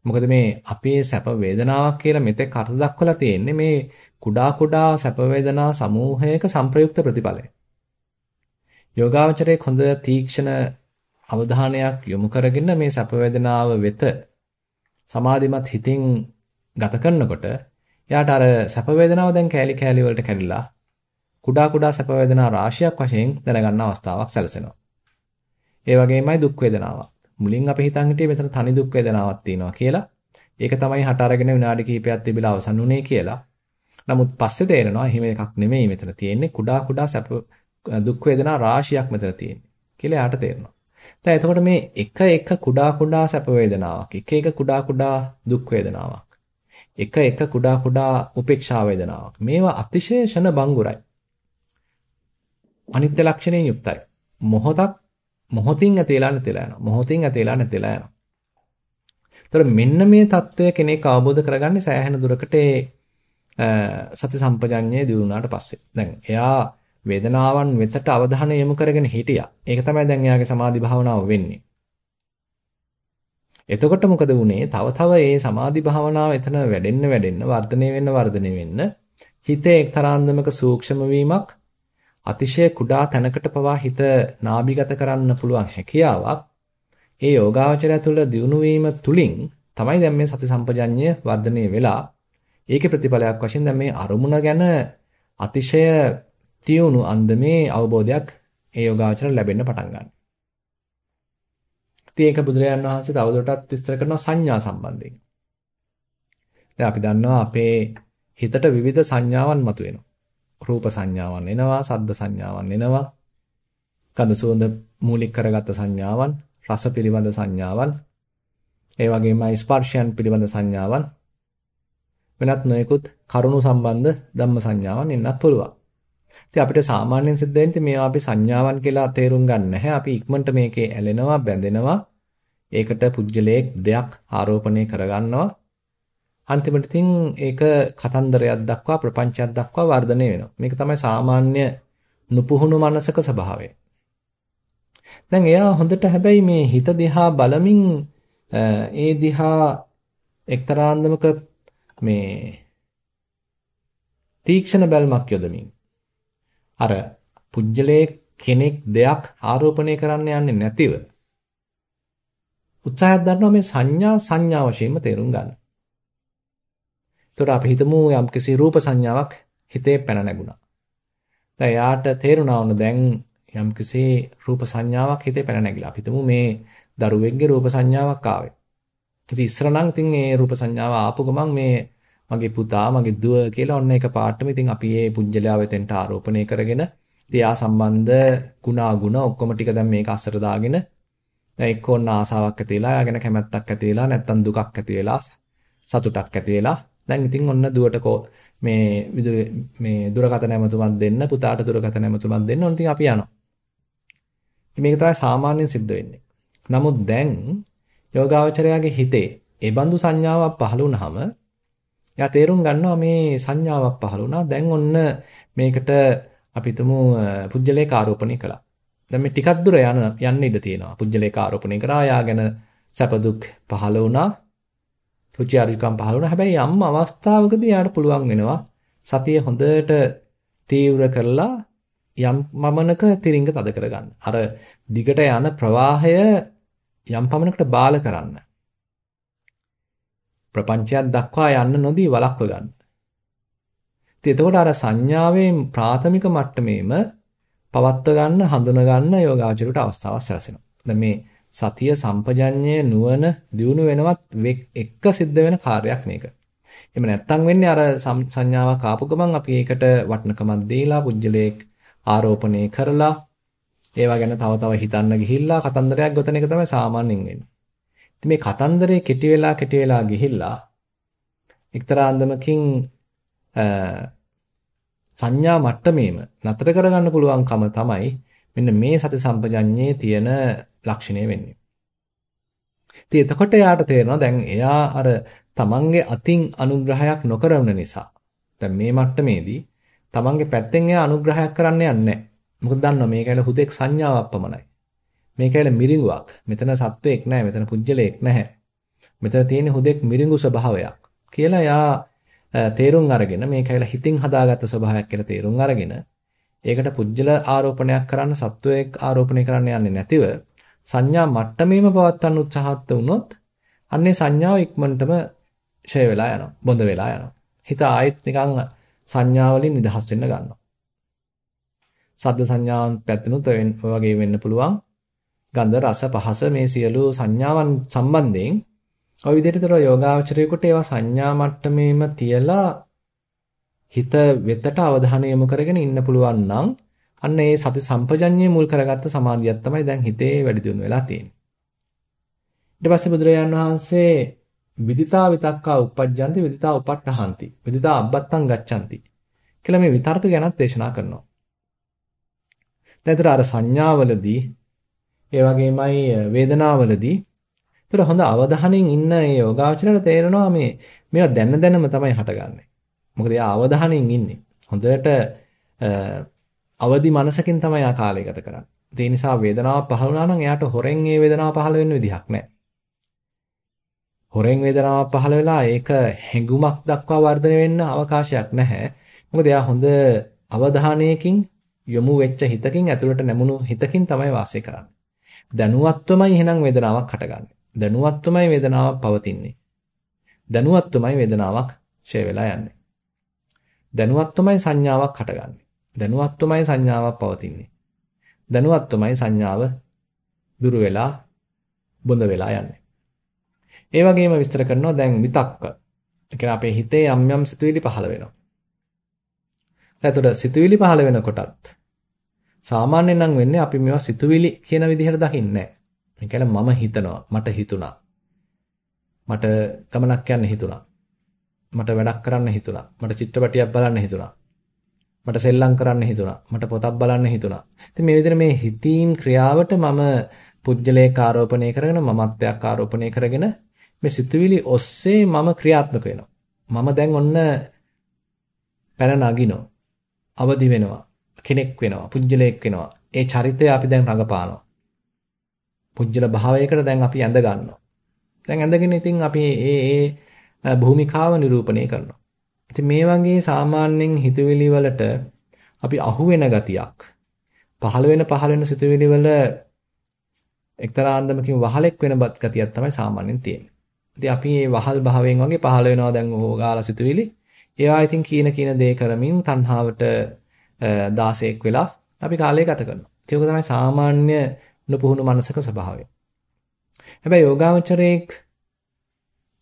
මොකද මේ අපේ සැප වේදනාවක් කියලා මෙතෙක් අර්ථ දක්වලා තියෙන්නේ මේ කුඩා කුඩා සැප වේදනා සමූහයක සංප්‍රයුක්ත ප්‍රතිඵලය. යෝගාවචරයේ හොඳ තීක්ෂණ අවධානයක් යොමු කරගෙන මේ සැප වේදනාව වෙත සමාධිමත් හිතින් ගත කරනකොට එයාට අර සැප වේදනාව දැන් කෑලි කෑලි වලට කැඩිලා කුඩා කුඩා සැප වේදනා රාශියක් වශයෙන් දැනගන්න අවස්ථාවක් සැලසෙනවා. ඒ වගේමයි දුක් වේදනාවක්. මුලින් අපි හිතන් හිටියේ මෙතන තනි දුක් වේදනාවක් තියෙනවා කියලා. ඒක තමයි හට අරගෙන විනාඩි කිහිපයක් තිබිලා අවසන් වුණේ කියලා. නමුත් පස්සේ තේරෙනවා එහෙම එකක් නෙමෙයි මෙතන තියෙන්නේ කුඩා කුඩා සැප දුක් වේදනා රාශියක් මෙතන තියෙන්නේ කියලා එයාට තේරෙනවා. දැන් එතකොට මේ එක එක කුඩා කුඩා සැප වේදනාවක් එක එක කුඩා කුඩා දුක් වේදනාවක් එක එක කුඩා කුඩා උපේක්ෂා වේදනාවක් මේවා අතිශය ෂණ බංගුරයි අනිත්‍ය ලක්ෂණයෙන් යුක්තයි මොහොතක් මොහොතින් ඇතේලා නැතිලා යනවා. මොහොතින් ඇතේලා නැතිලා යනවා. ඒතර මෙන්න මේ தত্ত্বය කෙනෙක් අවබෝධ කරගන්නේ සෑහෙන දුරකට සති සම්පජඤ්ඤය දිනුනාට පස්සේ. දැන් එයා වේදනාවන් වෙතට අවධානය යොමු කරගෙන හිටියා. ඒක තමයි දැන් එයාගේ සමාධි භාවනාව වෙන්නේ. එතකොට මොකද වුනේ? තව තව මේ සමාධි භාවනාව එතන වැඩෙන්න වැඩෙන්න, වර්ධනය වෙන්න වර්ධනය වෙන්න හිතේ එක්තරාන්දමක සූක්ෂම වීමක් අතිශය කුඩා තැනකට පවා හිත නාභිගත කරන්න පුළුවන් හැකියාවක් ඒ යෝගාවචරය තුළ දියුණු වීම තුලින් තමයි දැන් මේ සති සම්පජඤ්ඤය වර්ධනය වෙලා ඒකේ ප්‍රතිඵලයක් වශයෙන් දැන් මේ අරමුණ ගැන අතිශය තියුණු අන්දමේ අවබෝධයක් ඒ යෝගාචර ලැබෙන්න පටන් ගන්නවා. ඉතින් ඒක බුදුරජාණන් වහන්සේ තවදුරටත් විස්තර කරනවා සංඥා සම්බන්ධයෙන්. දැන් අපි දන්නවා අපේ හිතට විවිධ සංඥාවන් මතුවෙනවා. රූප සංඥාවන් එනවා, සද්ද සංඥාවන් එනවා. ගඳ සුවඳ මූලික කරගත්ත සංඥාවන්, රස පිළිබඳ සංඥාවන්, ඒ වගේමයි ස්පර්ශයන් පිළිබඳ සංඥාවන් වෙනත් නොයෙකුත් කරුණු සම්බන්ධ ධම්ම සංඥාවන් එන්නත් පුළුවන්. ඉතින් අපිට සාමාන්‍යයෙන් සිද්ධ වෙන්නේ මේවා අපි සංඥාවන් කියලා තේරුම් ගන්න නැහැ. අපි ඉක්මනට මේකේ ඇලෙනවා, බැඳෙනවා. ඒකට පුජ්‍යලයක් දෙයක් ආරෝපණය කරගන්නවා. අන්තිමට ඉතින් ඒක කතන්දරයක් දක්වා ප්‍රපංචයක් දක්වා වර්ධනය වෙනවා. මේක තමයි සාමාන්‍ය නුපුහුණු මනසක ස්වභාවය. දැන් එයා හොඳට හැබැයි මේ හිත දිහා බලමින් ඒ දිහා එක්තරාන්දමක මේ තීක්ෂණ බැල්මක් යොදමින් අර පුජ්‍යලයේ කෙනෙක් දෙයක් ආරෝපණය කරන්න යන්නේ නැතිව උත්සාහයක් දරනවා මේ සංඥා සංඥා වශයෙන්ම තේරුම් ගන්න. ඒතකොට අපි හිතමු යම්කිසි රූප සංඥාවක් හිතේ පැන නැගුණා. දැන් යාට තේරුණා වුණ දැන් යම්කිසි රූප සංඥාවක් හිතේ පැන නැගිලා. අපි හිතමු මේ දරුවෙක්ගේ රූප සංඥාවක් ආවේ. ඉතින් ඉස්සර නම් ඉතින් මේ රූප සංඥාව ආපු ගමන් මේ මගේ පුතා මගේ දුව කියලා ඔන්න එක පාටම ඉතින් අපි මේ පුජ්‍යලයා වෙතෙන්ට ආරෝපණය කරගෙන ඉතින් ආ සම්බන්ධ ගුණා ගුණ ඔක්කොම ටික දැන් මේක අස්සට දාගෙන දැන් එක්ක ඔන්න ආසාවක් ඇති වෙලා යාගෙන කැමැත්තක් ඇති වෙලා නැත්තම් දුකක් ඇති වෙලා සතුටක් ඇති වෙලා දැන් ඉතින් ඔන්න දුවට මේ මේ දුරකථන ඇමතුමක් දෙන්න පුතාට දුරකථන ඇමතුමක් දෙන්න ඕන ඉතින් අපි යනවා. මේක තමයි සාමාන්‍යයෙන් සිද්ධ වෙන්නේ. නමුත් දැන් යෝගාවචරයාගේ හිතේ ඒ බඳු සංඥාවක් පහළ වුණාම එයා තේරුම් ගන්නවා මේ සංඥාවක් පහළ වුණා. දැන් ඔන්න මේකට අපි හිතමු පුජ්‍යලේක ආරෝපණය කළා. දැන් මේ ටිකක් දුර යන යන්න ඉඩ තියෙනවා. පුජ්‍යලේක ආරෝපණය කරා යාගෙන සැප දුක් පහළ වුණා. රුචි අරුචිකම් පහළ වුණා. හැබැයි යම් අවස්ථාවකදී යාට පුළුවන් වෙනවා සතිය හොඳට තීව්‍ර කරලා යම් මමනක තිරිංග තද කරගන්න. අර දිගට යන ප්‍රවාහය යම් පමණකට බාල කරන්න. ප්‍රපංචයක් දක්වා යන්න නොදී වළක්ව ගන්න. ඉතින් එතකොට අර සංඥාවේ ප්‍රාථමික මට්ටමේම පවත්ව ගන්න හඳුන ගන්න යෝගාචරයට අවස්ථාවක් සැලසෙනවා. දැන් මේ සතිය සම්පජඤ්ඤය නුවණ දියුණු වෙනවත් එක්ක සිද්ධ වෙන කාර්යයක් මේක. එහෙම නැත්තම් වෙන්නේ අර සංඥාවක් ආපු ගමන් අපි ඒකට වටනකමක් දීලා පුජ්‍යලයක් ආරෝපණය කරලා ඒවා ගැන තව තව හිතන්න ගිහිල්ලා කතන්දරයක් ගොතන එක තමයි සාමාන්‍යයෙන් වෙන්නේ. ඉතින් මේ කතන්දරේ කෙටි වෙලා කෙටි වෙලා ගිහිල්ලා එක්තරා අන්දමකින් සංඥා මට්ටමේම නතර කරගන්න පුළුවන්කම තමයි මෙන්න මේ සති සම්පජඤ්ඤයේ තියෙන ලක්ෂණය වෙන්නේ. ඉතින් එතකොට යාට තේරෙනවා දැන් එයා අර තමන්ගේ අතින් අනුග්‍රහයක් නොකරන නිසා දැන් මේ මට්ටමේදී තමන්ගේ පැත්තෙන් එයා අනුග්‍රහයක් කරන්න යන්නේ නැහැ. මොකද දන්නවා මේකයිල හුදෙක් සංඥාවක් පමණයි. මේකයිල මිරිඟුවක්. මෙතන සත්වයක් නැහැ. මෙතන පුජ්‍යලයක් නැහැ. මෙතන තියෙන හුදෙක් මිරිඟු ස්වභාවයක් කියලා යා තේරුම් අරගෙන මේකයිල හිතින් හදාගත්ත ස්වභාවයක් කියලා තේරුම් අරගෙන ඒකට පුජ්‍යල ආරෝපණයක් කරන්න සත්වයක් ආරෝපණය කරන්න යන්නේ නැතිව සංඥා මට්ටමේම පවත්වන්න උත්සාහත් වුණොත් අන්නේ සංඥාව ඉක්මනටම ෂය වෙලා යනවා. බොඳ වෙලා යනවා. හිත ආයෙත් නිකන් සංඥා වලින් නිදහස් වෙන්න ගන්නවා. සද්ද සංඥාවන් පැත්තෙනුත් ඔය වගේ වෙන්න පුළුවන්. ගන්ධ රස පහස මේ සියලු සංඥාවන් සම්බන්ධයෙන් ඔය විදිහටතර යෝගාචරයේකට ඒවා සංඥා මට්ටමේම තියලා හිත වෙතට අවධානය යොමු කරගෙන ඉන්න පුළුවන් නම් අන්න ඒ සති සම්පජඤ්ඤය මුල් කරගත්ත සමාධියක් තමයි දැන් හිතේ වැඩි දියුණු වෙලා තියෙන්නේ. ඊට පස්සේ බුදුරජාන් වහන්සේ විදිතා විතක්කා uppajjanti විදිතා උපට්ඨහන්ති විදිතා අබ්බත්තං ගච්ඡanti කියලා මේ විතර්ක ගැනත් දේශනා කරනවා. දැන් අර සංඥාවලදී ඒ වගේමයි වේදනාවලදී ඒතර හොඳ අවධානයෙන් ඉන්න ඒ යෝගාචරයට තේරෙනවා මේ මේවා දැන්න දැනම තමයි හටගන්නේ. මොකද එයා අවධානයෙන් ඉන්නේ. හොඳට අවදි මනසකින් තමයි ආ කාලය ගත කරන්නේ. ඒ නිසා වේදනාවක් පහළ වුණා නම් එයාට හොරෙන් ඒ වේදනාව පහළ වෙන්න විදිහක් නැහැ. හොරෙන් වේදනාවක් පහළ වෙලා ඒක හැඟුමක් දක්වා වර්ධනය වෙන්න අවකාශයක් නැහැ. මොකද එයා හොඳ අවධානයකින් යොමු වෙච්ච හිතකින් ඇතුළට නැමුණු හිතකින් තමයි වාසය කරන්නේ. දැනුවත්වමයි එහෙනම් වේදනාවක් හටගන්නේ. දැනුවත්වමයි වේදනාවක් පවතින්නේ. දැනුවත්වමයි වේදනාවක් ඡය වෙලා යන්නේ. දැනුවත්වමයි සංඥාවක් හටගන්නේ. දැනුවත්වමයි සංඥාවක් පවතින්නේ. දැනුවත්වමයි සංඥාව දුර වෙලා බොඳ වෙලා යන්නේ. ඒ වගේම විස්තර කරනවා දැන් විතක්ක. ඒ කියන්නේ අපේ හිතේ යම් යම් සිතුවිලි පහළ වෙනවා. එතකොට සිතුවිලි පහළ වෙනකොටත් සාමාන්‍යයෙන් නම් වෙන්නේ අපි මේවා සිතුවිලි කියන විදිහට දකින්නේ නැහැ. මම හිතනවා, මට හිතුණා. මට ගමනක් යන්න හිතුණා. මට වැඩක් කරන්න හිතුණා. මට චිත්‍රපටියක් බලන්න හිතුණා. මට සෙල්ලම් කරන්න හිතුණා. මට පොතක් බලන්න හිතුණා. ඉතින් මේ විදිහට මේ හිතීම් ක්‍රියාවට මම පුජ්‍යලේක ආරෝපණය කරගෙන මමත්වයක් ආරෝපණය කරගෙන මේ සිතුවිලි ඔස්සේ මම ක්‍රියාත්මක වෙනවා. මම දැන් ඔන්න පැන නගිනවා. අවදි වෙනවා. කෙනෙක් වෙනවා. පුජ්‍යලයක් වෙනවා. ඒ චරිතය අපි දැන් රඟපානවා. පුජ්‍යල භාවයකට දැන් අපි ඇඳ ගන්නවා. දැන් ඇඳගෙන ඉතින් අපි ඒ ඒ භූමිකාව නිරූපණය කරනවා. ඉතින් මේ වගේ සාමාන්‍යයෙන් හිතුවිලි වලට අපි අහු වෙන ගතියක් පහළ වෙන පහළ වෙන සිතුවිලි වල එක්තරා අන්දමකින් වහලෙක් වෙන බත් ගතියක් තමයි සාමාන්‍යයෙන් තියෙන්නේ. ඉතින් අපි මේ වහල් භාවයෙන් වගේ පහළ වෙනවා දැන් ඕගාලා සිතුවිලි. ඒවා ඉතින් කීන කීන දේ කරමින් තණ්හාවට දාසයක් වෙලා අපි කාලය ගත කරනවා. ඒක තමයි සාමාන්‍ය නුපුහුණු මනසක ස්වභාවය. හැබැයි යෝගාවචරයේක්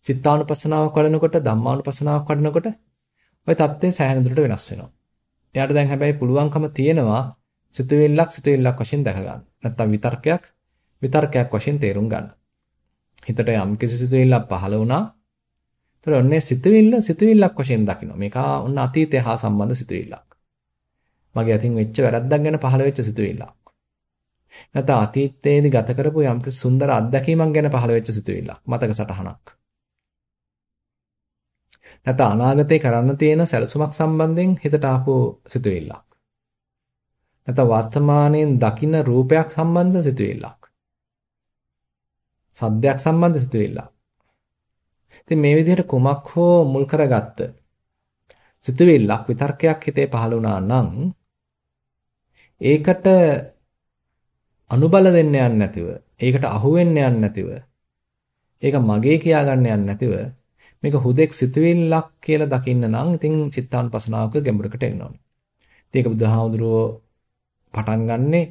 චිත්තානුපස්සනාවක් වඩනකොට ධම්මානුපස්සනාවක් වඩනකොට ওই தත්ත්වය සෑහෙන දුරට වෙනස් වෙනවා. එයාට දැන් හැබැයි පුළුවන්කම තියෙනවා සිතුවිල්ලක් සිතුවිල්ලක් වශයෙන් දැක ගන්න. නැත්තම් විතර්කයක් විතර්කයක් වශයෙන් තේරුම් ගන්න. හිතට යම් කිසි සිතුවිල්ලක් පහළ වුණා. ඒතර ඔන්නේ සිතුවිල්ල සිතුවිල්ලක් වශයෙන් දකිනවා. මේක ඔන්න අතීතය හා සම්බන්ධ සිතුවිල්ලක්. මගේ අතින් වෙච්ච වැරද්දක් ගැන පහළ වෙච්ච සිතුවිල්ලක්. නැත්නම් අතීතයේදී ගත කරපු යම් සුන්දර අත්දැකීමක් ගැන පහළ වෙච්ච සිතුවිල්ලක්. මතක සටහනක්. නැත්නම් අනාගතේ කරන්න තියෙන සැලසුමක් සම්බන්ධයෙන් හිතට ආපු සිතුවිල්ලක්. නැත්නම් වර්තමානයෙන් දකින්න රූපයක් සම්බන්ධ සිතුවිල්ලක්. සද්දයක් සම්බන්ධ සිතුවිල්ලක්. ඉතින් මේ විදිහට කුමක් හෝ මුල් කරගත්ත සිතුවිල්ලක් විතර්කයක් හිතේ පහළ වුණා නම් ඒකට අනුබල දෙන්න යන්නේ නැතිව ඒකට අහු වෙන්න යන්නේ නැතිව ඒක මගේ කියා ගන්න යන්නේ නැතිව මේක හුදෙක් සිතුවිල්ලක් කියලා දකින්න නම් ඉතින් චිත්තානුපසනාවක ගැඹුරකට එන්න ඕනේ. ඉතින් ඒක බුදුහාමුදුරුවෝ පටන් ගන්නේ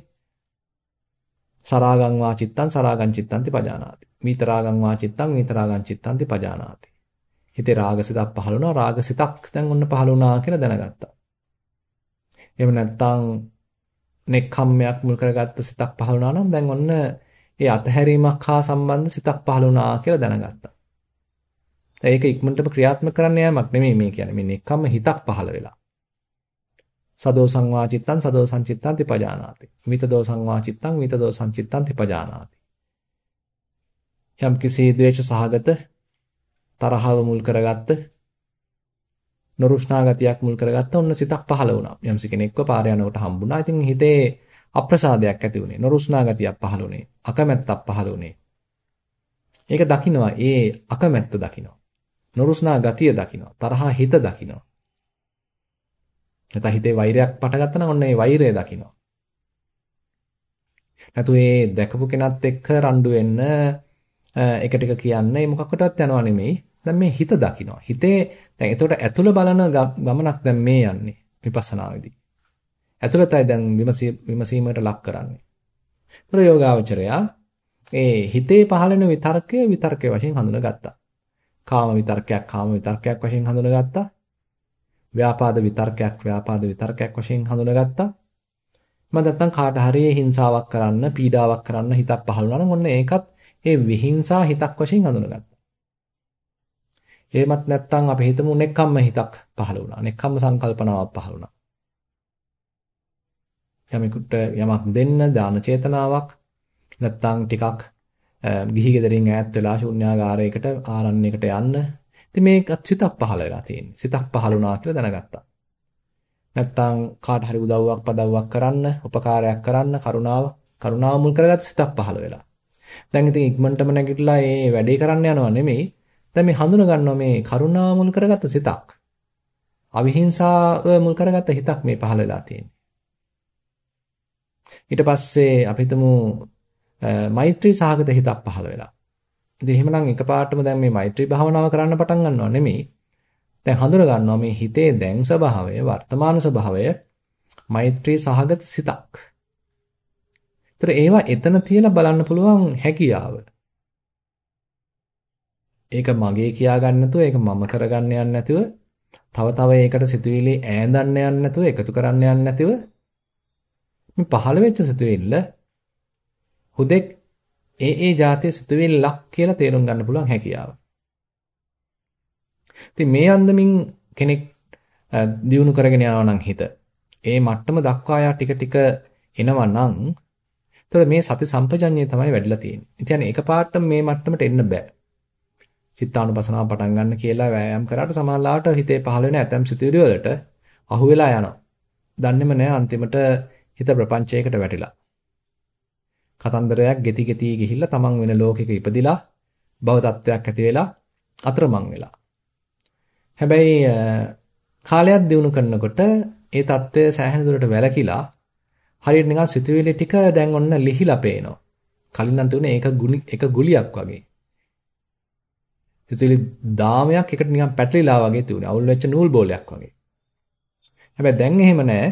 සරාගං වා චිත්තං සරාගං චිත්තන්ති පජානාති. විතරාගං වා චිත්තං විතරාගං චිත්තන්ති පජානාති. හිතේ රාගසිතක් පහළ වුණා රාගසිතක් දැන් ඔන්න පහළ වුණා කියලා දැනගත්තා. එහෙම නැත්නම් නෙක්ඛම්මයක් මුල් කරගත්ත සිතක් පහළ වුණා නම් දැන් ඔන්න ඒ අතහැරීමක් හා සම්බන්ධ සිතක් පහළ වුණා කියලා දැනගත්තා. ඒක ඉක්මනටම ක්‍රියාත්මක කරන්න යෑමක් නෙමෙයි මේ කියන්නේ. මේ නෙක්ඛම්ම හිතක් පහළ වෙලා. සදෝසං වාචිත්තං සදෝසං චිත්තං තිපජානාති. මිතදෝසං වාචිත්තං මිතදෝසං චිත්තං තිපජානාති. යම් කිසි ද්වේෂ සහගත තරහව මුල් කරගත්ත නොරුෂ්ණා ගතියක් මුල් කරගත්ත ඔන්න සිතක් පහළ වුණා. යම්සි කෙනෙක්ව පාර යනකොට හම්බුණා. ඉතින් හිතේ අප්‍රසාදයක් ඇති වුණේ. නොරුෂ්ණා ගතියක් පහළ වුණේ. අකමැත්තක් පහළ වුණේ. ඒක දකින්නවා. ඒ අකමැත්ත දකින්නවා. නොරුෂ්ණා ගතිය දකින්නවා. තරහා හිත දකින්නවා. නැත්නම් හිතේ වෛරයක් පටගත්තා නම් ඔන්න ඒ වෛරය දකින්නවා. නැතු ඒ දැකපු කෙනත් එක්ක රණ්ඩු වෙන්න එක ටික කියන්නේ මොකකටවත් යනවා නෙමෙයි. දැන් මේ හිත දකිනවා. හිතේ දැන් එතකොට ඇතුළ බලන ගමනක් දැන් මේ යන්නේ විපස්සනාවේදී. ඇතුළතයි දැන් විමසීමකට ලක් කරන්නේ. ප්‍රයෝගාවචරයා ඒ හිතේ පහළෙන විතර්කය විතර්කයේ වශයෙන් හඳුනගත්තා. කාම විතර්කයක් කාම විතර්කයක් වශයෙන් හඳුනගත්තා. ව්‍යාපාද විතර්කයක් ව්‍යාපාද විතර්කයක් වශයෙන් හඳුනගත්තා. මම නැත්තම් කාට හරි හිංසාවක් කරන්න, පීඩාවක් කරන්න හිතක් පහළ වුණා නම් ඔන්න ඒකත් ඒ විහිංසා හිතක් වශයෙන් හඳුනගත්තා. එහෙමත් නැත්තම් අපි හිතමු නෙක්ඛම්ම හිතක් පහළ වුණා. නෙක්ඛම්ම සංකල්පනාවක් පහළ වුණා. යමෙකුට යමක් දෙන්න දාන චේතනාවක් නැත්තම් ටිකක් ගිහි ගෙදරින් ඈත් වෙලා ශුන්‍යාගාරයකට ආරණ්‍යයකට යන්න. ඉතින් මේකත් සිතක් පහළ වෙලා තියෙන්නේ. සිතක් පහළ වුණා කියලා දැනගත්තා. නැත්තම් කාට හරි උදව්වක් පදව්වක් කරන්න, උපකාරයක් කරන්න, කරුණාව කරුණාව මුල් කරගත්ත සිතක් පහළ වෙලා. දැන් ඉතින් ඉක්මනටම නැගිටලා මේ වැඩේ කරන්න යනවා නෙමෙයි. දැන් මේ හඳුන ගන්නවා මේ කරුණාව මුල් කරගත්ත සිතක්. අවිහිංසාව මුල් කරගත්ත හිතක් මේ පහළ වෙලා තියෙන්නේ. ඊට පස්සේ අපි හිතමු මෛත්‍රී සහගත හිතක් පහළ වෙලා. ඉතින් එහෙමනම් එකපාරටම දැන් මේ මෛත්‍රී භාවනාව කරන්න පටන් ගන්නව නෙමෙයි. දැන් හඳුන ගන්නවා මේ හිතේ දැන් ස්වභාවය වර්තමාන ස්වභාවය මෛත්‍රී සහගත සිතක්. ඒතර ඒවා එතන තියලා බලන්න පුළුවන් හැකියාව. ඒක මගේ කියා ගන්න නැතුව ඒක මම කරගන්න යන්නේ නැතුව තව තව ඒකට සිතුවිලි ඈඳන්න යන්නේ නැතුව එකතු කරන්න යන්නේ නැතුව මේ පහළ වෙච්ච සිතුවිල්ල හුදෙක් ඒ ඒ જાතිය සිතුවිල්ලක් කියලා තේරුම් ගන්න පුළුවන් හැකියාව. ඉතින් මේ අන්දමින් කෙනෙක් දියුණු කරගෙන යනවා නම් හිත ඒ මට්ටම දක්වා යා ටික ටික එනවා නම් එතකොට මේ සති සම්පජඤ්ඤය තමයි වැඩිලා තියෙන්නේ. ඉතින් එකපාරට මේ මට්ටමට එන්න බෑ. චිත්තානුපසනාව පටන් ගන්න කියලා වෑයම් කරාට සමාලාවට හිතේ පහළ වෙන ඇතම් සිතුවිලි වලට අහු වෙලා යනවා. දන්නේම නැහැ අන්තිමට හිත ප්‍රපංචයකට වැටිලා. කතන්දරයක් ගෙති ගෙති ගිහිල්ලා තමන් වෙන ලෝකෙක ඉපදිලා භව තත්වයක් ඇති වෙලා අතරමං වෙලා. හැබැයි කාලයක් දිනු කරනකොට ඒ தත්ත්වය සෑහෙන දුරට වැළකීලා හරියට නිකන් සිතුවිලි ටික දැන් ඔන්න ලිහිලා පේනවා. කලින් නම් තිබුණේ ඒක ගුලි එක ගුලියක් වගේ. සිතුවිලි දාමයක් එකට නිකන් පැටලිලා වගේ තිබුණේ. අවුල් වෙච්ච නූල් බෝලයක් වගේ. හැබැයි දැන් එහෙම නැහැ.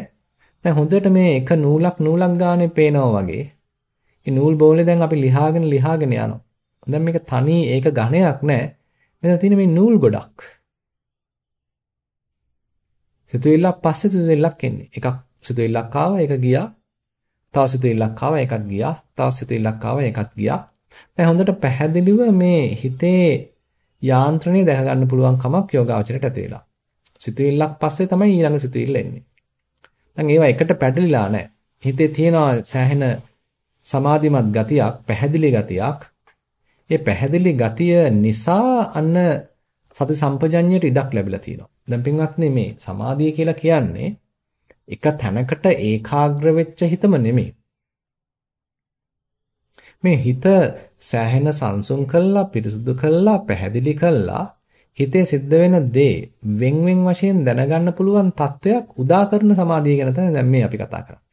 දැන් හොඳට මේ එක නූලක් නූලක් ගානේ පේනවා වගේ. මේ නූල් බෝලේ දැන් අපි ලිහාගෙන ලිහාගෙන යනවා. දැන් මේක තනි ඒක ඝණයක් නැහැ. මෙතන තියෙන මේ නූල් ගොඩක්. සිතුවිල්ලක් පස්සේ සිතුවිල්ලක් එන්නේ. එකක් සිතුවිල්ලක් ආවා ඒක ගියා. තව සිතුවිල්ලක් ආවා ඒකත් ගියා. තව සිතුවිල්ලක් ආවා ඒකත් ගියා. දැන් හොඳට පැහැදිලිව මේ හිතේ යාන්ත්‍රණය දැක ගන්න පුළුවන් කමක් යෝගාවචරයට ඇති වෙලා. සිතුවිල්ලක් පස්සේ තමයි ඊළඟ සිතුවිල්ල එන්නේ. දැන් ඒවා එකට පැටලිලා නැහැ. හිතේ තියෙනවා සෑහෙන සමාධිමත් ගතියක්, පැහැදිලි ගතියක්. ඒ පැහැදිලි ගතිය නිසා අන්න සති සම්පජඤ්ඤයට ඉඩක් ලැබිලා තියෙනවා. දැන් පින්වත්නි මේ සමාධිය කියලා කියන්නේ එක තැනකට ඒකාග්‍ර වෙච්ච හිතම නෙමෙයි. මේ හිත සෑහෙන සංසුන් කළා, පිරිසුදු කළා, පැහැදිලි කළා හිතේ සිද්ධ වෙන දේ වෙන් වෙන් වශයෙන් දැනගන්න පුළුවන් තත්වයක් උදා කරන සමාධිය ගැන තමයි දැන් මේ අපි කතා කරන්නේ.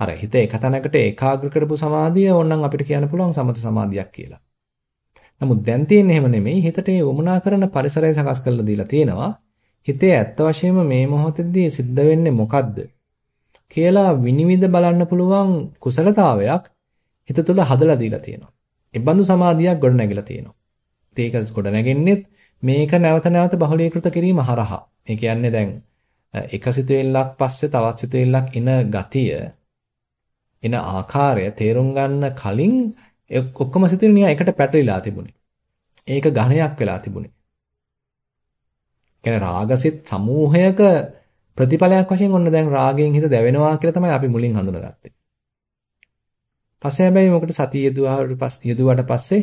අර හිත එක තැනකට ඒකාග්‍ර කරපු සමාධිය ඕනනම් අපිට කියන්න පුළුවන් සමත සමාධියක් කියලා. නමුත් දැන් තියෙන්නේ එහෙම නෙමෙයි හිතට ඒ වමනා කරන පරිසරය සකස් කරලා දීලා තියෙනවා. හිතේ ඇත්ත වශයෙන්ම මේ මොහොතේදී සිද්ධ වෙන්නේ මොකද්ද කියලා විනිවිද බලන්න පුළුවන් කුසලතාවයක් හිත තුළ හදලා දීලා තියෙනවා. ඒ බඳු සමාධියක් ගොඩ නැගිලා තියෙනවා. ඒක ගොඩ නැගෙන්නේ මේක නැවත නැවත බහුලීකృత කිරීම හරහා. ඒ කියන්නේ දැන් එක සිතුවිල්ලක් පස්සේ තවත් සිතුවිල්ලක් එන ගතිය එන ආකාරය තේරුම් ගන්න කලින් ඔක්කොම සිතුවිලි නිකන් එකට පැටලිලා තිබුණේ. ඒක ඝණයක් වෙලා තිබුණේ. කියන්නේ රාගසිත සමූහයක ප්‍රතිඵලයක් වශයෙන් ඔන්න දැන් රාගයෙන් හිත දැවෙනවා කියලා තමයි අපි මුලින් හඳුනගත්තේ. පස්සේ හැබැයි මොකට සතිය යෙදුවාට පස්සේ යෙදුවට පස්සේ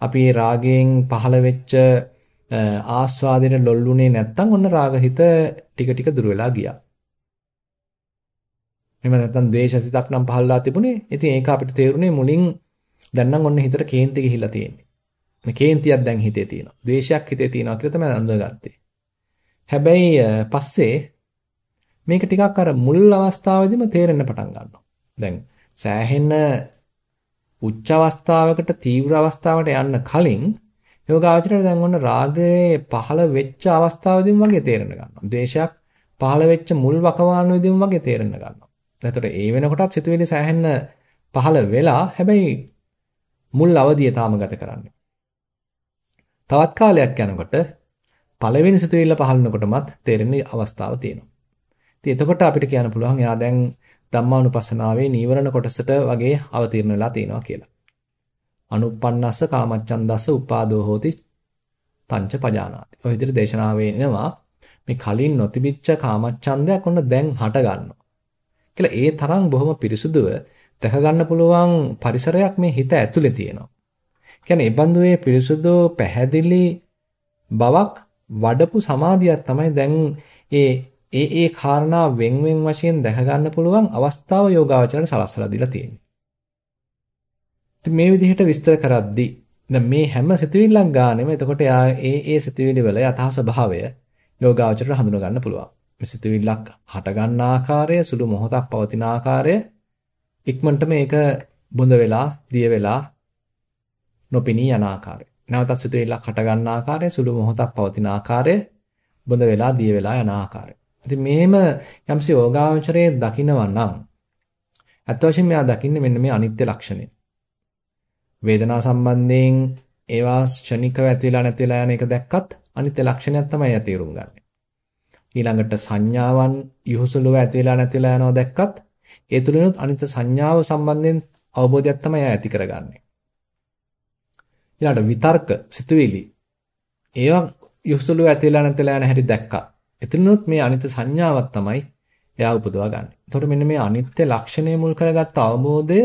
අපි මේ රාගයෙන් පහළ වෙච්ච ආස්වාදයට ලොල්ුනේ නැත්තම් ඔන්න රාගහිත ටික ටික දුර වෙලා ගියා. එහෙම නැත්නම් ද්වේෂසිතක් නම් පහළලා තිබුණේ. ඉතින් ඒක අපිට තේරුනේ මුලින් දැන් නම් ඔන්න හිතට කේන්ති ගිහිලා තියෙන්නේ. මේ කේන්තියක් දැන් හිතේ තියෙනවා. ද්වේෂයක් හිතේ තියෙනවා කියලා තමයි අඳුනගත්තේ. හැබැයි පස්සේ මේක ටිකක් අර මුල් අවස්ථාවේදීම තේරෙන්න පටන් ගන්නවා. දැන් සෑහෙන උච්ච අවස්ථාවකට තීව්‍ර අවස්ථාවකට යන්න කලින් යෝගාවචරයට දැන් ඔන්න රාගයේ පහළ වෙච්ච අවස්ථාවදීම වගේ තේරෙන්න ගන්නවා. ද්වේෂයක් පහළ වෙච්ච මුල් වකවානුවේදීම වගේ තේරෙන්න ගන්නවා. එතකොට ඒ වෙනකොටත් සිතුවිලි සෑහෙන්න පහළ වෙලා හැබැයි මුල් අවදිය තාම ගත කරන්නේ. තවත් කාලයක් යනකොට පළවෙනි සිතුවිල්ල පහළනකොටමත් තේරෙන අවස්ථාව තියෙනවා. ඉතින් එතකොට අපිට කියන්න පුළුවන් එයා දැන් ධම්මානුපස්සනාවේ නීවරණ කොටසට වගේ අවතීර්ණ වෙලා තියෙනවා කියලා. අනුප්පන්නස්ස කාමච්ඡන්දස්ස උපාදෝ හෝති තංච පජානාති. ඔය විදිහට දේශනාවේ එනවා මේ කලින් නොතිබිච්ච කාමච්ඡන්දයක් ඔන්න දැන් හට ගන්නවා. කියලා ඒ තරම් බොහොම පිරිසුදුව දැක ගන්න පුළුවන් පරිසරයක් මේ හිත ඇතුලේ තියෙනවා. කියන්නේ ඒ බඳුවේ පිරිසුදු පැහැදිලි බවක් වඩපු සමාධියක් තමයි දැන් ඒ ඒ ඒ කාරණා වෙන් වෙන් වශයෙන් දැක ගන්න පුළුවන් අවස්ථාව යෝගාවචරයට සලස්සලා දීලා තියෙන්නේ. ඉතින් මේ විදිහට විස්තර කරද්දී දැන් මේ හැම සිතුවිල්ලක් ගානෙම එතකොට යා ඒ ඒ සිතුවිලි වල යථා ස්වභාවය යෝගාවචරයට හඳුනා ගන්න පුළුවන්. මේ සිතුවිල්ලක් හට ගන්න ආකාරය, සුළු මොහොතක් පවතින ආකාරය ඉක්මනට මේක බොඳ වෙලා, දිය වෙලා නොපෙනී යන ආකාරය. නැවතත් සිතුවිල්ලක් හට ගන්න ආකාරය, සුළු මොහොතක් පවතින ආකාරය, බොඳ වෙලා, දිය වෙලා යන ආකාරය. ඉතින් මෙහෙම යම්සි යෝගාවචරයේ දකිනවා නම් අත් වශයෙන් මෙයා දකින්නේ මෙන්න මේ අනිත්‍ය ලක්ෂණය. වේදනා සම්බන්ධයෙන් ඒවා ක්ෂණිකව ඇති වෙලා නැති වෙලා යන එක දැක්කත් අනිත්‍ය ලක්ෂණයක් තමයි යා තේරුම් ගන්න. ඊළඟට සංඥාවන් යොහුසුලව ඇති වෙලා නැති වෙලා යනවා දැක්කත් ඒ තුලිනුත් අනිත්‍ය සංඥාව සම්බන්ධයෙන් අවබෝධයක් තමයි ඇති කරගන්නේ. ඊළඟට විතර්ක සිතුවිලි ඒවා යොහුසුලව ඇති වෙලා නැති වෙලා යන හැටි දැක්කා. එතනොත් මේ අනිත්‍ය සංඥාවක් තමයි එයා උපදවා ගන්න. එතකොට මෙන්න මේ අනිත්‍ය ලක්ෂණය මුල් කරගත්ත අවබෝධය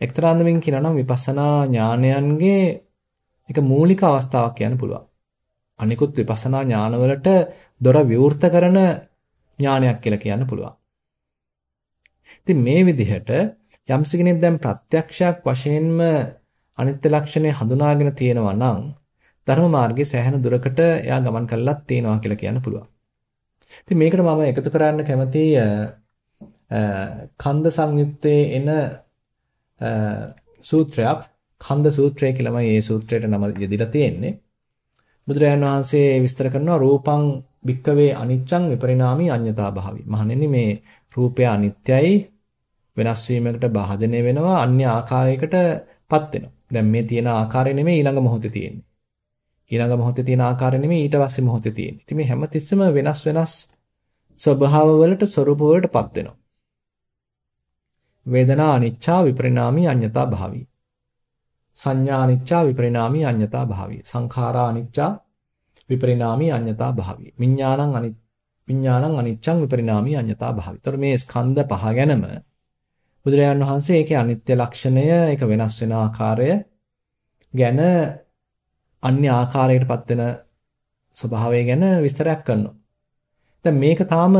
එක්තරා අන්දමින් කියනවා නම් විපස්සනා ඥානයන්ගේ එක මූලික අවස්ථාවක් කියන්න පුළුවන්. අනිකුත් විපස්සනා ඥානවලට දොර විවෘත කරන ඥානයක් කියලා කියන්න පුළුවන්. ඉතින් මේ විදිහට යම්ස කෙනෙක් දැන් ප්‍රත්‍යක්ෂයක් වශයෙන්ම අනිත්‍ය ලක්ෂණය හඳුනාගෙන තියෙනවා නම් ධර්ම මාර්ගයේ සෑහෙන දුරකට එයා ගමන් කළාත් තියෙනවා කියලා කියන්න පුළුවන්. ඉතින් මේකට මම එකතු කරන්න කැමති කන්ද සංයුත්තේ එන සූත්‍රයක් කන්ද සූත්‍රය කියලාමයි මේ සූත්‍රයට නම යෙදিলা තියෙන්නේ. බුදුරජාණන් වහන්සේ විස්තර කරනවා රූපං භික්කවේ අනිච්ඡං විපරිණාමී අඤ්ඤතා භාවි. මහණෙනි මේ රූපය අනිත්‍යයි වෙනස් වීමකට භාජනය වෙනවා අන්‍ය ආකාරයකටපත් වෙනවා. දැන් මේ තියෙන ආකාරය නෙමෙයි ඊළඟ මොහොතේ තියෙන්නේ. ඊළඟ මොහොතේ තියෙන ආකාරය නෙමෙයි ඊට පස්සේ මොහොතේ තියෙන්නේ. ඉතින් මේ හැමතිස්සෙම වෙනස් වෙනස් ස්වභාව වලට ස්වરૂප වලටපත් වෙනවා. වේදනා අනිච්චා විපරිණාමී අඤ්ඤතා භාවි. සංඥා අනිච්චා විපරිණාමී අඤ්ඤතා භාවි. සංඛාරා අනිච්චා විපරිණාමී අඤ්ඤතා භාවි. විඥානං අනිච්ච විඥානං අනිච්චං විපරිණාමී අඤ්ඤතා භාවි. ඒතර මේ ස්කන්ධ පහ ගැනම බුදුරජාණන් වහන්සේ ඒකේ අනිත්‍ය ලක්ෂණය, ඒක වෙනස් වෙන ආකාරය ගැන අන්‍ය ආකාරයකටපත් වෙන ස්වභාවය ගැන විස්තරයක් කරනවා. දැන් මේක තාම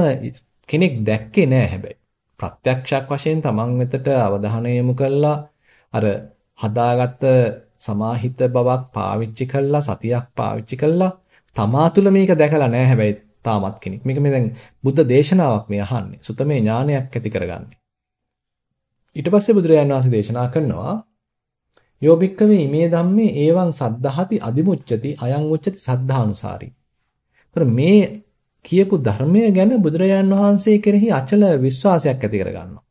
කෙනෙක් දැක්කේ නෑ හැබැයි. ප්‍රත්‍යක්ෂයක් වශයෙන් තමන් වෙතට අවධානය යොමු කළා අර හදාගත්ත සමාහිත බවක් පාවිච්චි කළා සතියක් පාවිච්චි කළා තමා තුළ මේක දැකලා නෑ හැබැයි තාමත් කෙනෙක්. මේක මේ දැන් බුද්ධ දේශනාවක් මේ අහන්නේ. සුතමේ ඥානයක් ඇති කරගන්නේ. ඊට පස්සේ බුදුරජාණන් වහන්සේ දේශනා කරනවා යෝ භික්කවේ ඉමේ ධම්මේ ඒවං සද්ධාති අදිමුච්චති අයං උච්චති සද්ධානුසාරී. ତර මේ කියපු ධර්මය ගැන බුදුරජාණන් වහන්සේ කෙරෙහි අචල විශ්වාසයක් ඇති කරගන්නවා.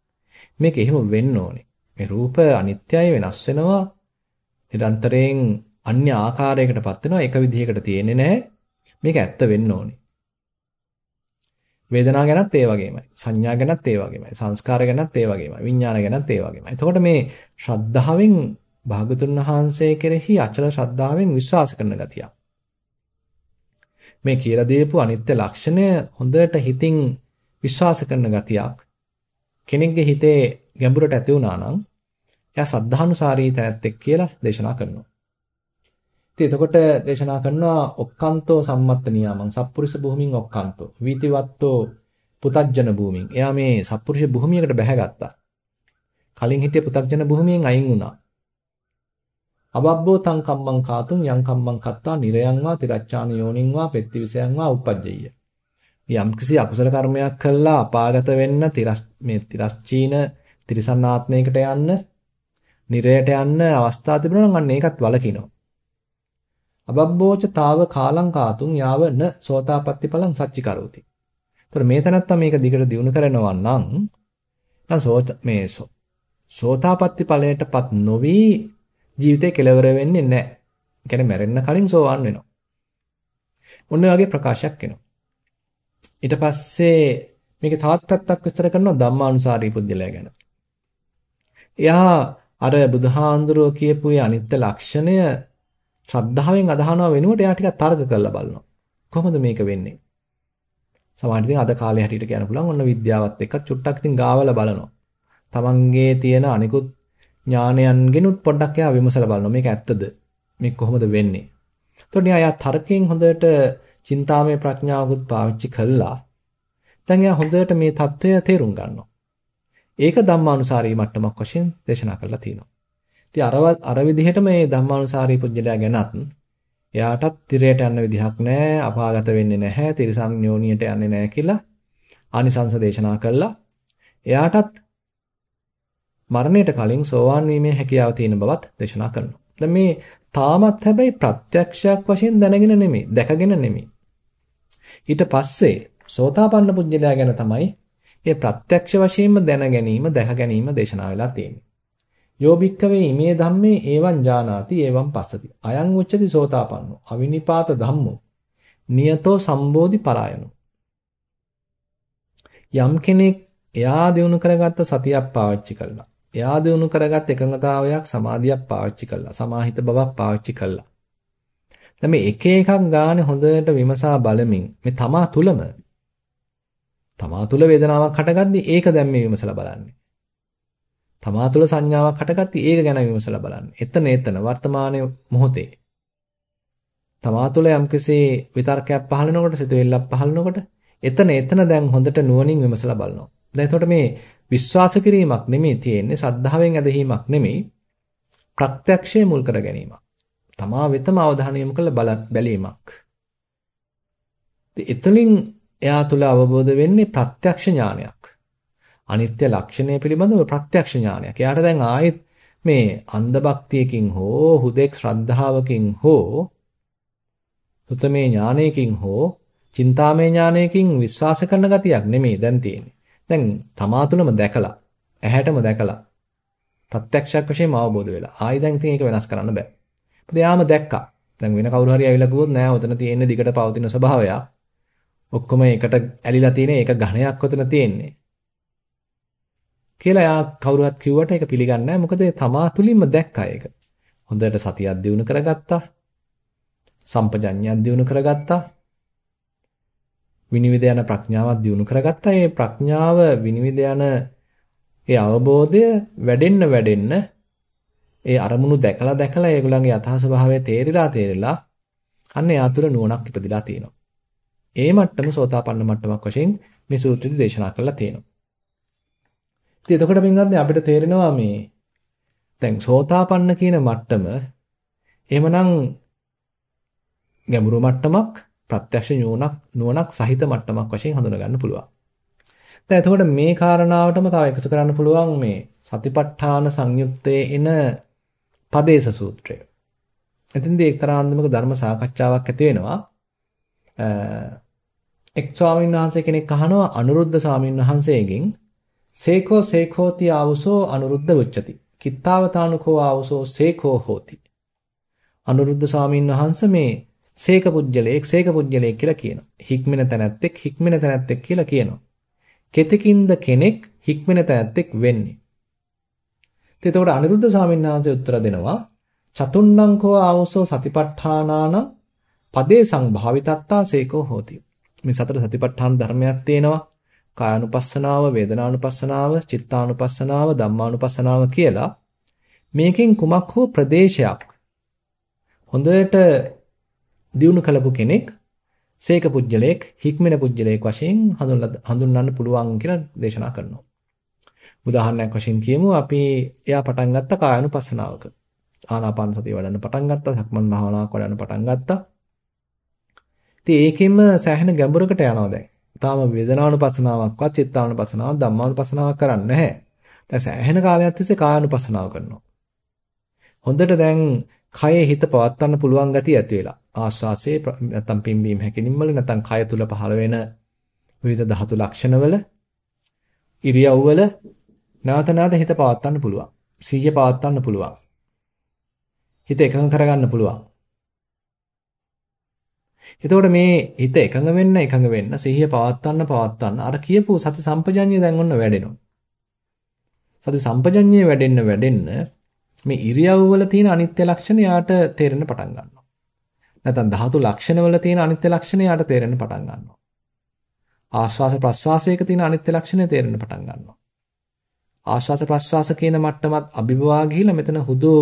මේක එහෙම වෙන්න ඕනේ. මේ රූප අනිත්‍යයි වෙනස් වෙනවා. නිරන්තරයෙන් අන්‍ය ආකාරයකටපත් වෙනවා. එක විදිහකට තියෙන්නේ නැහැ. මේක ඇත්ත වෙන්න ඕනේ. වේදනාව ගැනත් ඒ වගේමයි. සංඥා ගැනත් ඒ වගේමයි. සංස්කාර ගැනත් ඒ වගේමයි. විඥාන ගැනත් ඒ වගේමයි. එතකොට මේ ශ්‍රද්ධාවෙන් භාගතුන් වහන්සේ කෙරෙහි අචල ශ්‍රද්ධාවෙන් විශ්වාස කරන ගතියක්. මේ කියලා දීපු අනිත්‍ය ලක්ෂණය හොඳට හිතින් විශ්වාස කරන ගතියක් කෙනෙක්ගේ හිතේ ගැඹුරට ඇති වුණා නම් එයා සද්ධානුසාරී තැනැත්තෙක් කියලා දේශනා කරනවා. ඉතින් එතකොට දේශනා කරනවා ඔක්කාන්තෝ සම්මත්ත නියාමං සප්පුරිස භූමින් ඔක්කාන්තෝ වීතිවත්තෝ පුතජන භූමින්. එයා මේ සප්පුරිස භූමියකට බැහැගත්තා. කලින් හිටිය පුතජන භූමියෙන් අයින් වුණා. අබබ්බෝ තං කම්මං කාතුම් යං කම්මං කත්තා නිරයං වා තිරච්ඡාන යෝනිං වා පෙත්තිවිසයන් වා උපජ්ජය. යම් කිසි අකුසල කර්මයක් කළා අපාගත වෙන්න තිරස් මේ තිරස්චීන තිරසන්නාත්මයකට යන්න නිරයට යන්න අවස්ථා තිබුණා නම් අන්න ඒකත් වලකිනවා. අබබ්බෝච තාව කාලං කාතුං යාව න සෝතාපට්ටි ඵලං සච්චි කරෝති. ඒතර මේ තැනත්තා මේක දිගට දිනු කරනවා නම් නම් සෝත මේ සෝතාපට්ටි ඵලයටපත් නොවි ජීවිතේ කෙලවර වෙන්නේ නැහැ. ඒ කියන්නේ මැරෙන්න කලින් සෝවන් වෙනවා. ඔන්න වගේ ප්‍රකාශයක් එනවා. ඊට පස්සේ මේකේ තවත් පැත්තක් විස්තර කරනවා ධම්මානුසාරී පුද්ගලයා ගැන. එයා අර බුදුහාඳුරෝ කියපු අනිත්‍ය ලක්ෂණය ශ්‍රද්ධාවෙන් අදහනවා වෙනුවට එයා ටිකක් තර්ක කරලා බලනවා. කොහොමද මේක වෙන්නේ? සමහරවිට ඉතින් අද කාලේ හැටියට කියන්න පුළුවන් ඔන්න විද්‍යාවත් එක්ක චුට්ටක් ඉතින් ගාවලා බලනවා. තමන්ගේ තියෙන අනිකුත් ඥානයන්ගෙනුත් පොඩ්ඩක් එයා විමසලා බලනවා. මේක ඇත්තද? මේක කොහොමද වෙන්නේ? එතකොට එයා තර්කයෙන් හොඳට චින්තාමය ප්‍රඥාවකුත් පාවිච්චි කළා. දැන් එයා හොඳට මේ தত্ত্বය තේරුම් ගන්නවා. ඒක ධම්මානුසාරී මට්ටමක් වශයෙන් දේශනා කරලා තියෙනවා. ඉතින් අර අර විදිහට මේ ධම්මානුසාරී පුජ්‍යලයා ගැනත් එයාටත් තිරයට යන්න විදිහක් නැහැ, අපාගත වෙන්නේ නැහැ, තිරිසන් යෝනියට යන්නේ නැහැ කියලා ආනිසංස දේශනා කළා. එයාටත් මරණයට කලින් සෝවාන් වීමේ හැකියාව තියෙන බවත් දේශනා කරනවා. දැන් මේ තාමත් හැබැයි ප්‍රත්‍යක්ෂයක් වශයෙන් දැනගෙන නෙමෙයි, දැකගෙන නෙමෙයි. ඊට පස්සේ සෝතාපන්න පුජ්‍යලයා ගැන තමයි ඒ ප්‍රත්‍යක්ෂ වශයෙන්ම දැන ගැනීම, දැක ගැනීම දේශනා වෙලා තියෙන්නේ. යෝබික්කවේ ඉමේ ධම්මේ ඒවං ජානාති ඒවං පස්සති. අයං උච්චති සෝතාපන්නෝ. අවිනිපාත ධම්මෝ. නියතෝ සම්බෝධි පරායනෝ. යම් කෙනෙක් එයා දිනු කරගත්ත සතියක් පාවිච්චි කළා. එයා දිනු කරගත් එකඟතාවයක් සමාධියක් පාවිච්චි කළා. සමාහිත බවක් පාවිච්චි කළා. දැන් මේ එක එකක් ගානේ හොඳට විමසා බලමින් මේ තමා තුලම තමා තුල වේදනාවක් හටගද්දි ඒක දැන් මේ විමසලා බලන්නේ. තමා තුල සංඥාවක් හටගද්දි ඒක ගැන විමසලා බලන්නේ. එතන එතන වර්තමානයේ මොහොතේ. තමා තුල යම්කිසි විතර්කයක් පහළ වෙනකොට සිතුවිල්ලක් පහළ වෙනකොට එතන එතන දැන් හොඳට නුවණින් විමසලා බලනවා. දැන් එතකොට මේ විශ්වාස කිරීමක් නෙමෙයි තියෙන්නේ සද්ධාවෙන් ඇදහිීමක් නෙමෙයි ප්‍රත්‍යක්ෂයේ මුල් කර ගැනීමක්. තමා වෙතම අවධානය යොමු කරලා බැලීමක්. එතනින් එයා තුල අවබෝධ වෙන්නේ ප්‍රත්‍යක්ෂ ඥානයක්. අනිත්‍ය ලක්ෂණය පිළිබඳව ප්‍රත්‍යක්ෂ ඥානයක්. එයාට දැන් ආයෙත් මේ අන්ධ භක්තියකින් හෝ හුදෙක් ශ්‍රද්ධාවකින් හෝ සුතමේ ඥානයකින් හෝ චින්තාමය ඥානයකින් විශ්වාස කරන ගතියක් නෙමෙයි දැන් තියෙන්නේ. දැන් තමා තුළම දැකලා ඇහැටම දැකලා ප්‍රත්‍යක්ෂයක් වශයෙන් අවබෝධ වෙලා. ආයි දැන් ඉතින් ඒක වෙනස් කරන්න බෑ. මොකද යාම දැක්කා. දැන් වෙන කවුරු හරි ඇවිල්ලා ගියොත් නෑ උතන තියෙන්නේ දිගට පවතින ස්වභාවයක්. ඔක්කොම එකට ඇලිලා තියෙන ඒක ඝණයක් ඔතන තියෙන්නේ. කියලා යා කවුරුත් කිව්වට ඒක පිළිගන්නේ නැහැ. මොකද තමා තුලින්ම දැක්කා ඒක. හොඳට සතියක් දිනු කරගත්තා. සම්පජඤ්ඤයක් දිනු කරගත්තා. විනිවිද යන ප්‍රඥාවක් දිනු කරගත්තා. ඒ ප්‍රඥාව විනිවිද යන ඒ අවබෝධය වැඩෙන්න වැඩෙන්න ඒ අරමුණු දැකලා දැකලා ඒගොල්ලන්ගේ යථා ස්වභාවය තේරිලා තේරිලා අන්න එයා තුළ නුවණක් ඉපදිලා තියෙනවා. ඒ මට්ටම සෝතාපන්න මට්ටමක් වශයෙන් මේ සූත්‍රෙදි දේශනා කරලා තියෙනවා. ඉතින් එතකොට පින්වත්නි අපිට තේරෙනවා මේ දැන් සෝතාපන්න කියන මට්ටම එහෙමනම් ගැඹුරු මට්ටමක් ප්‍රත්‍යක්ෂ නුවණක් නුවණක් සහිත මට්ටමක් වශයෙන් හඳුනා ගන්න පුළුවන්. දැන් එතකොට මේ කාරණාවටම තව එකතු කරන්න පුළුවන් මේ සතිපට්ඨාන සංයුත්තේ එන පදේශ සූත්‍රය. එතෙන්දී එක්තරා අන්දමක ධර්ම සාකච්ඡාවක් ඇති වෙනවා. එක් ස්වාමීන් වහන්සේ කෙනෙක් අහනවා අනුරුද්ධ ස්වාමීන් වහන්සේගෙන් සේකෝ සේකෝති ආවුසෝ අනුරුද්ධ වුච්චති. කිත්තාවතානුකෝ ආවුසෝ සේකෝ හෝති. අනුරුද්ධ ස්වාමීන් වහන්සේ මේ සේක පුජ්‍යලේක් සේක පුජ්‍යලේක් කියලා කියනවා. හික්මෙන තැනැත්තෙක් හික්මෙන තැනැත්තෙක් කියලා කියනවා. කෙතකින්ද කෙනෙක් හික්මෙන තැනැත්තෙක් වෙන්නේ. එතකොට අනිරුද්ධ ස්වාමීන් වහන්සේ උත්තර දෙනවා චතුන්නංකෝ ආවුසෝ සතිපට්ඨානාන පදේ සංභාවිතත්තා සේකෝ හෝති. මේ සතර සතිපට්ඨාන ධර්මයක් තියෙනවා. කායानुපස්සනාව, වේදනානුපස්සනාව, චිත්තානුපස්සනාව, ධම්මානුපස්සනාව කියලා මේකෙන් කුමක් හෝ ප්‍රදේශයක් හොඳට දියුණු කළපු කෙනෙක් සේක පුජ්‍යලයක් හික්මෙන පුජ්‍යලයක් වශයෙන් හඳුන්වන්න පුළුවන් කියලා දේශනා කරනවා. උදාහරණයක් වශයෙන් කියමු අපි එයා පටන් ගත්ත කායानुපස්සනාවක. ආනාපාන සතිය වඩන්න පටන් ගත්තා, සක්මන් භාවනාවක් වඩන්න පටන් ගත්තා. ඉතින් ඒකෙන්ම සෑහෙන ගැඹුරකට යනවා දැන්. තාම වේදනානුපස්සනාවක්වත් චිත්තානුපස්සනාවක් ධම්මානුපස්සනාවක් කරන්නේ නැහැ. දැන් සෑහෙන කාලයක් තිස්සේ කායानुපස්සනාව කරනවා. හොඳට දැන් කයේ හිත පවත්වන්න පුළුවන් ගතිය ඇති වෙලා. ආශ්වාසයේ නැත්නම් පිම්බීම හැකිලිම් වල නැත්නම් කය තුල පහළ වෙන විවිධ ධාතු ලක්ෂණවල ඉරියව්වල නැවත නැවත හිත පවත්වන්න පුළුවන්. සිහිය පවත්වන්න පුළුවන්. හිත එකඟ කරගන්න පුළුවන්. එතකොට මේ හිත එකඟ වෙන්න එකඟ වෙන්න සිහිය පවත්වන්න පවත්වන්න අර කියපු සති සම්පජඤ්ඤය දැන් ඔන්න වැඩෙනවා. සති සම්පජඤ්ඤය වැඩෙන්න වැඩෙන්න මේ ඉරියව් වල තියෙන අනිත්‍ය ලක්ෂණ යාට තේරෙන්න පටන් ගන්නවා. නැත්නම් ධාතු ලක්ෂණ වල තියෙන අනිත්‍ය ලක්ෂණ යාට තේරෙන්න පටන් ගන්නවා. ආශ්වාස ප්‍රශ්වාසයක තියෙන අනිත්‍ය ලක්ෂණය තේරෙන්න පටන් ගන්නවා. ආශ්වාස ප්‍රශ්වාස කියන මට්ටමත් අභිභවා ගිහිලා මෙතන හුදු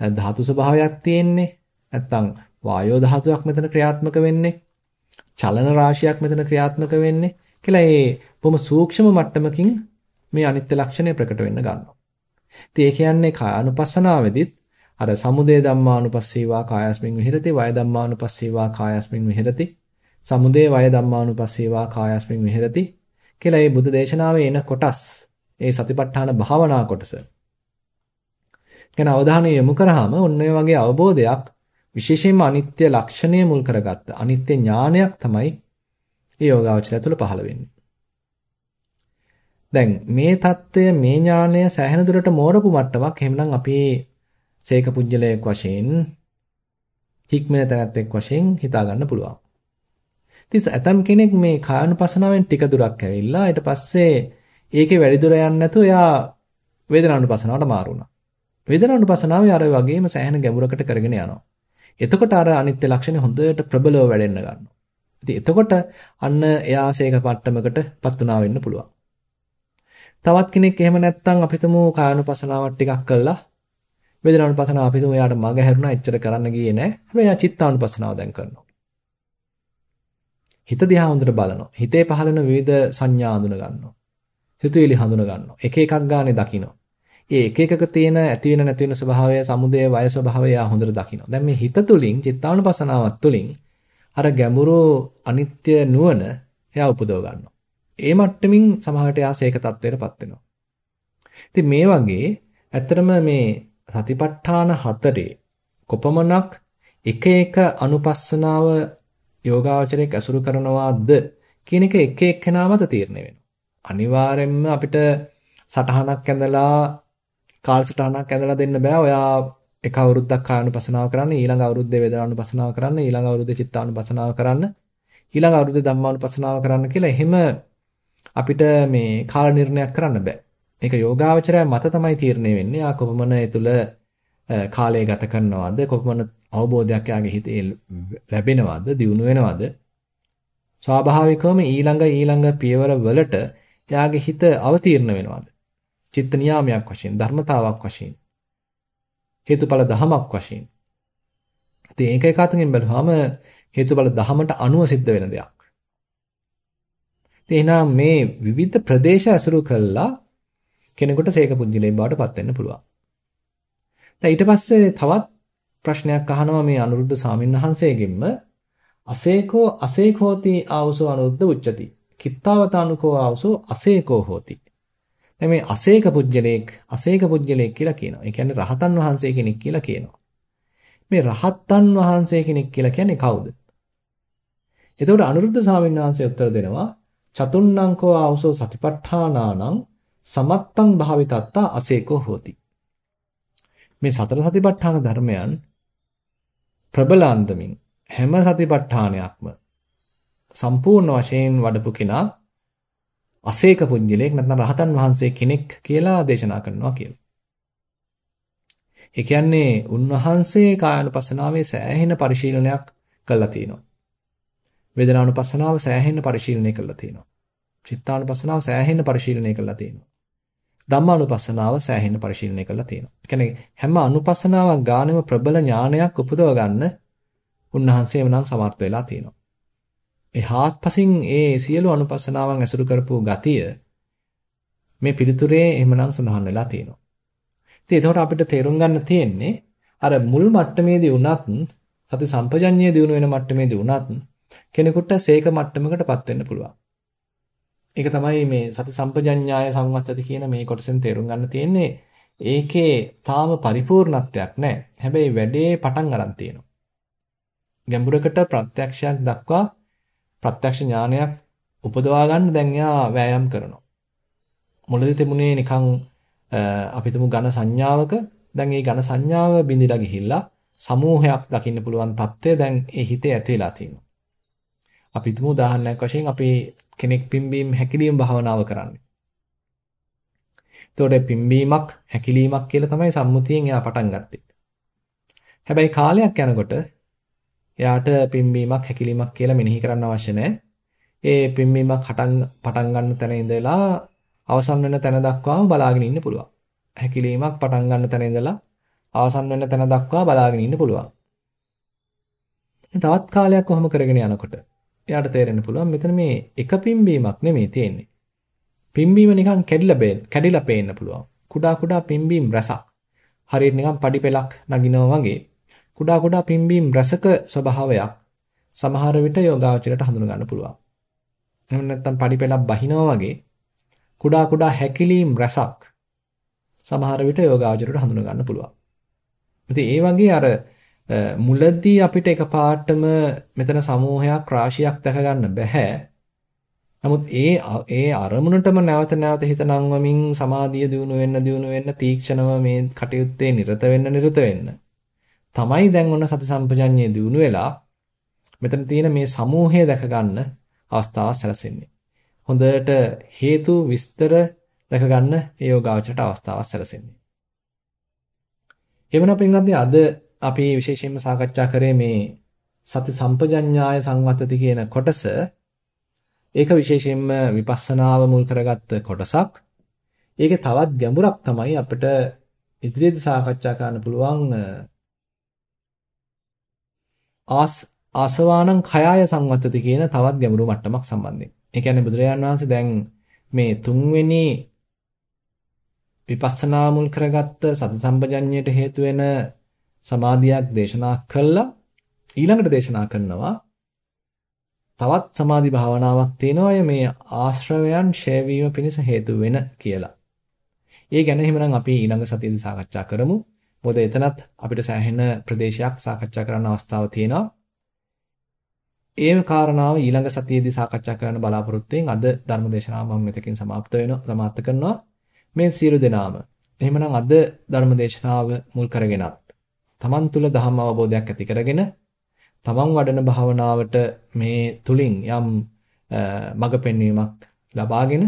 ධාතු ස්වභාවයක් තියෙන්නේ. නැත්නම් වායෝ ධාතුවක් මෙතන ක්‍රියාත්මක වෙන්නේ. චලන රාශියක් මෙතන ක්‍රියාත්මක වෙන්නේ. කියලා ඒ බොහොම සූක්ෂම මට්ටමකින් මේ අනිත්‍ය ලක්ෂණය ප්‍රකට වෙන්න ගන්නවා. ඉතින් ඒ කියන්නේ කායानुපස්සනාවේදීත් අර සමුදය ධම්මානුපස්සීවා කායස්මින් විහෙරති වය ධම්මානුපස්සීවා කායස්මින් විහෙරති සමුදය වය ධම්මානුපස්සීවා කායස්මින් විහෙරති කියලා මේ බුදු දේශනාවේ එන කොටස් ඒ සතිපට්ඨාන භාවනා කොටස ගැන අවධානය යොමු කරාම ඔන්න ඔය වගේ අවබෝධයක් විශේෂයෙන්ම අනිත්‍ය ලක්ෂණය මුල් කරගත්ත අනිත්‍ය ඥානයක් තමයි ඒ යෝගාවචරය තුළ පහළ වෙන්නේ. දැන් මේ தত্ত্বය මේ ඥානය සෑහෙන දුරට මෝරපු මට්ටමක් එහෙමනම් අපි සේක පුජ්‍යලයක් වශයෙන් හික්මන තැනැත්තෙක් වශයෙන් හිතා ගන්න පුළුවන්. ඉතින් ඇතම් කෙනෙක් මේ කායනුපසනාවෙන් ටික දුරක් ඇවිල්ලා ඊට පස්සේ ඒකේ වැඩි දුර යන්නේ නැතුව එයා වේදනානුපසනාවට මාරු වුණා. වේදනානුපසනාවේ අර වගේම සෑහෙන ගැඹුරකට කරගෙන යනවා. එතකොට අර අනිත්‍ය ලක්ෂණ හොඳට ප්‍රබලව වැඩෙන්න ගන්නවා. ඉතින් එතකොට අන්න එයා සේක පට්ටමකටපත් වුණා වෙන්න පුළුවන්. තවත් කෙනෙක් එහෙම නැත්නම් අපි තුමු කායानुපසනාවක් ටිකක් කළා වේදනානුපසනාව අපි තුමු එයාට මග හැරුණා එච්චර කරන්න ගියේ නැහැ. හැබැයි එයා චිත්තානුපසනාව දැන් කරනවා. හිත දිහා හොඳට බලනවා. හිතේ පහළන විවිධ සංඥා හඳුන ගන්නවා. සිතුවිලි හඳුන ගන්නවා. එක එකක් ගානේ දකිනවා. ඒ එක එකක තියෙන ඇති වෙන නැති වෙන ස්වභාවය, සමුදය, වය ස්වභාවය යා හොඳට දකිනවා. දැන් මේ හිත තුලින්, චිත්තානුපසනාවත් තුලින් අර ගැඹුරු අනිත්‍ය නුවණ එයා උපදව ගන්නවා. ඒ මට්ටමින් සමහරට එයා සේක තත්වයටපත් වෙනවා. ඉතින් මේ වගේ ඇත්තටම මේ සතිපට්ඨාන හතරේ කොපමණක් එක එක අනුපස්සනාව යෝගාවචරයක් ඇසුරු කරනවාද කියන එක එක එක්කෙනා මත තීරණය වෙනවා. අනිවාර්යයෙන්ම අපිට සටහනක් ඇඳලා කාල සටහනක් ඇඳලා දෙන්න බෑ. ඔයා එක අවුරුද්දක් කායानुපසනාව කරන්න, ඊළඟ අවුරුද්දේ වේදනානුපසනාව කරන්න, ඊළඟ අවුරුද්දේ චිත්තානුපසනාව කරන්න, ඊළඟ අවුරුද්දේ ධම්මානුපසනාව කරන්න කියලා එහෙම අපිට මේ කාල නිර්ණයක් කරන්න බෑ. ඒක යෝගාවචරය මත තමයි තීරණය වෙන්නේ. ආ කොපමණ ඒ තුල කාලය ගත කරනවද, කොපමණ අවබෝධයක් යාගේ හිතේ ලැබෙනවද, දියුණු වෙනවද? ස්වාභාවිකවම ඊළඟ ඊළඟ පියවර වලට යාගේ හිත අවතීර්ණ වෙනවද? චිත්ත නියාමයක් වශයෙන්, ධර්මතාවක් වශයෙන්, හේතුඵල දහමක් වශයෙන්. ඉතින් ඒක එක අතකින් බැලුවාම හේතුඵල දහමට අනුව සිද්ධ වෙන දෙයක්. ඉතින් එහෙනම් මේ විවිධ ප්‍රදේශ ඇසුරු කළා කෙනෙකුට සේක පුජ්‍යලේ බවට පත් වෙන්න පුළුවන්. දැන් ඊට පස්සේ තවත් ප්‍රශ්නයක් අහනවා මේ අනුරුද්ධ සාමින්වහන්සේගෙන්ම අසේකෝ අසේකෝති ආවසෝ අනුරුද්ධ උච්චති. කිත්තාවතානුකෝ ආවසෝ අසේකෝ හෝති. දැන් මේ අසේක පුජ්‍යලේක් අසේක පුජ්‍යලේක් කියලා කියනවා. ඒ කියන්නේ රහතන් වහන්සේ කෙනෙක් කියලා කියනවා. මේ රහතන් වහන්සේ කෙනෙක් කියලා කියන්නේ කවුද? එතකොට අනුරුද්ධ ස්වාමීන් වහන්සේ උත්තර දෙනවා චතුන්නංකෝ ආවසෝ සතිපට්ඨානානං සමත්තං භාවිතත්තා අසේකෝ හෝති. මේ සතර සතිපට්ඨාන ධර්මයන් ප්‍රබලාන්දමින් හැම සතිපට්ඨානයක්ම සම්පූර්ණ වශයෙන් වඩපු කෙනා අසේක පුජ්‍යලයක් නැත්නම් රහතන් වහන්සේ කෙනෙක් කියලා දේශනා කරනවා කියලා. ඒ කියන්නේ උන්වහන්සේ කායानुපස්සනාවේ සෑහෙන පරිශීලනයක් කළා තියෙනවා. වේදනානුපස්සනාව සෑහෙන පරිශීලනය කළා තියෙනවා. චිත්තානුපස්සනාව සෑහෙන පරිශීලනය කළා තියෙනවා. ධම්මානුපස්සනාව සෑහෙන පරිශීලනය කළා තියෙනවා. ඒ කියන්නේ හැම අනුපස්සනාවක් ගානෙම ප්‍රබල ඥානයක් උපදව ගන්න උන්වහන්සේම නම් සමර්ථ වෙලා තියෙනවා. ඒ හාත්පසින් ඒ සියලු අනුපස්සනාවන් ඇසුරු කරපු ගතිය මේ පිළිතුරේ එහෙමනම් සඳහන් වෙලා තියෙනවා. ඉතින් ඒතකොට අපිට තේරුම් ගන්න තියෙන්නේ අර මුල් මට්ටමේදී වුණත් සති සම්පජඤ්ඤය දිනු වෙන මට්ටමේදී වුණත් කෙනෙකුට සේක මට්ටමකටපත් වෙන්න පුළුවන්. ඒක තමයි මේ සති සම්පජඤ්ඤාය සංවත්තති කියන මේ කොටසෙන් තේරුම් ගන්න තියෙන්නේ. ඒකේ තාම පරිපූර්ණත්වයක් නැහැ. හැබැයි වැඩේ පටන් ගන්න තියෙනවා. ගැඹුරකට ප්‍රත්‍යක්ෂයක් දක්වා ප්‍රත්‍යක්ෂ ඥානයක් උපදවා ගන්න දැන් එයා වෑයම් කරනවා. මුලදී තිබුණේ නිකන් අපි තුමු ඝන සංඥාවක දැන් මේ ඝන සංඥාව බිඳිලා ගිහිල්ලා සමූහයක් දකින්න පුළුවන් తත්වය දැන් ඒ හිතේ ඇති වෙලා තියෙනවා. අපි තුමු උදාහරණයක් වශයෙන් අපි කෙනෙක් පිම්බීම හැකිලිම භාවනාව කරන්නේ. එතකොට පිම්බීමක් හැකිලීමක් කියලා තමයි සම්මුතියෙන් එයා පටන් ගත්තේ. හැබැයි කාලයක් යනකොට එයාට පිම්බීමක් හැකිලීමක් කියලා මෙනෙහි කරන්න අවශ්‍ය නැහැ. ඒ පිම්බීමක් පටන් ගන්න තැන ඉඳලා අවසන් වෙන තැන දක්වාම බලාගෙන ඉන්න පුළුවන්. හැකිලීමක් පටන් ගන්න තැන ඉඳලා අවසන් වෙන තැන දක්වා බලාගෙන ඉන්න පුළුවන්. තවත් කාලයක් කොහොම කරගෙන යනකොට එයාට තේරෙන්න පුළුවන් මෙතන මේ එක පිම්බීමක් නෙමෙයි තියෙන්නේ. පිම්බීම නිකන් කැඩිලා බේන කැඩිලා පේන්න පුළුවන්. කුඩා කුඩා පිම්බීම් රසක්. හරියට නිකන් පඩි පෙලක් නගිනවා වගේ කුඩා කුඩා පිම්බීම් රසක ස්වභාවයක් සමහර විට යෝගාචරයට හඳුන ගන්න පුළුවන්. එහෙම නැත්නම් පඩි පෙලක් බහිනවා වගේ කුඩා කුඩා හැකිලීම් රසක් සමහර විට යෝගාචරයට හඳුන ගන්න පුළුවන්. ඉතින් ඒ වගේ අර මුලදී අපිට එකපාරටම මෙතන සමූහයක් රාශියක් දැක ගන්න බෑ. නමුත් ඒ ඒ අරමුණටම නැවත නැවත හිත නංවමින් සමාධිය දියුණු වෙන්න දියුණු වෙන්න තීක්ෂණව මේ කටයුත්තේ නිරත වෙන්න නිරත වෙන්න. තමයි දැන් ඔන්න සති සම්පජඤ්ඤය දියුණු වෙලා මෙතන තියෙන මේ සමූහය දැක ගන්න අවස්ථාවක් සැලසෙන්නේ. හොඳට හේතු විස්තර දැක ගන්න ඒ යෝගාවචරයට අවස්ථාවක් සැලසෙන්නේ. එවන පින්වත්නි අද අපි විශේෂයෙන්ම සාකච්ඡා කරේ මේ සති සම්පජඤ්ඤාය සංවත්තති කියන කොටස ඒක විශේෂයෙන්ම විපස්සනාව මුල් කරගත්ත කොටසක්. ඒකේ තවත් ගැඹුරක් තමයි අපිට ඉදිරියේදී සාකච්ඡා කරන්න පුළුවන් ආස් ආසවානං khයාය සංවත්තති කියන තවත් ගැඹුරු මට්ටමක් සම්බන්ධයෙන්. ඒ කියන්නේ බුදුරජාන් වහන්සේ දැන් මේ තුන්වෙනි විපස්සනා මුල් කරගත්ත සති සම්පජඤ්ඤයට හේතු වෙන සමාධියක් දේශනා කළා ඊළඟට දේශනා කරනවා තවත් සමාධි භාවනාවක් තියෙනවා මේ ආශ්‍රවයන් ඡය වීම පිණිස හේතු වෙන කියලා. ඒ ගැන එහෙමනම් අපි ඊළඟ සතියේදී සාකච්ඡා කරමු. මොකද එතනත් අපිට සෑහෙන ප්‍රදේශයක් සාකච්ඡා කරන්න අවස්ථාව තියෙනවා. ඒ කාරණාව ඊළඟ සතියේදී සාකච්ඡා කරන්න බලාපොරොත්තු වෙන අද ධර්ම දේශනාව මම මෙතකින් සමාප්ත වෙනවා සමාප්ත කරනවා. මේ සියලු දෙනාම එහෙමනම් අද ධර්ම දේශනාව මුල් කරගෙනත් තමන් තුළ ධම්ම අවබෝධයක් ඇති කරගෙන තමන් වඩන භාවනාවට මේ තුලින් යම් මඟ පෙන්වීමක් ලබාගෙන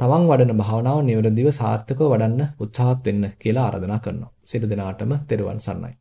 තමන් වඩන භාවනාව නිවැරදිව සාර්ථකව වඩන්න උත්සාහත් වෙන්න කියලා ආරාධනා කරනවා. සියලු දෙනාටම තෙරුවන් සරණයි.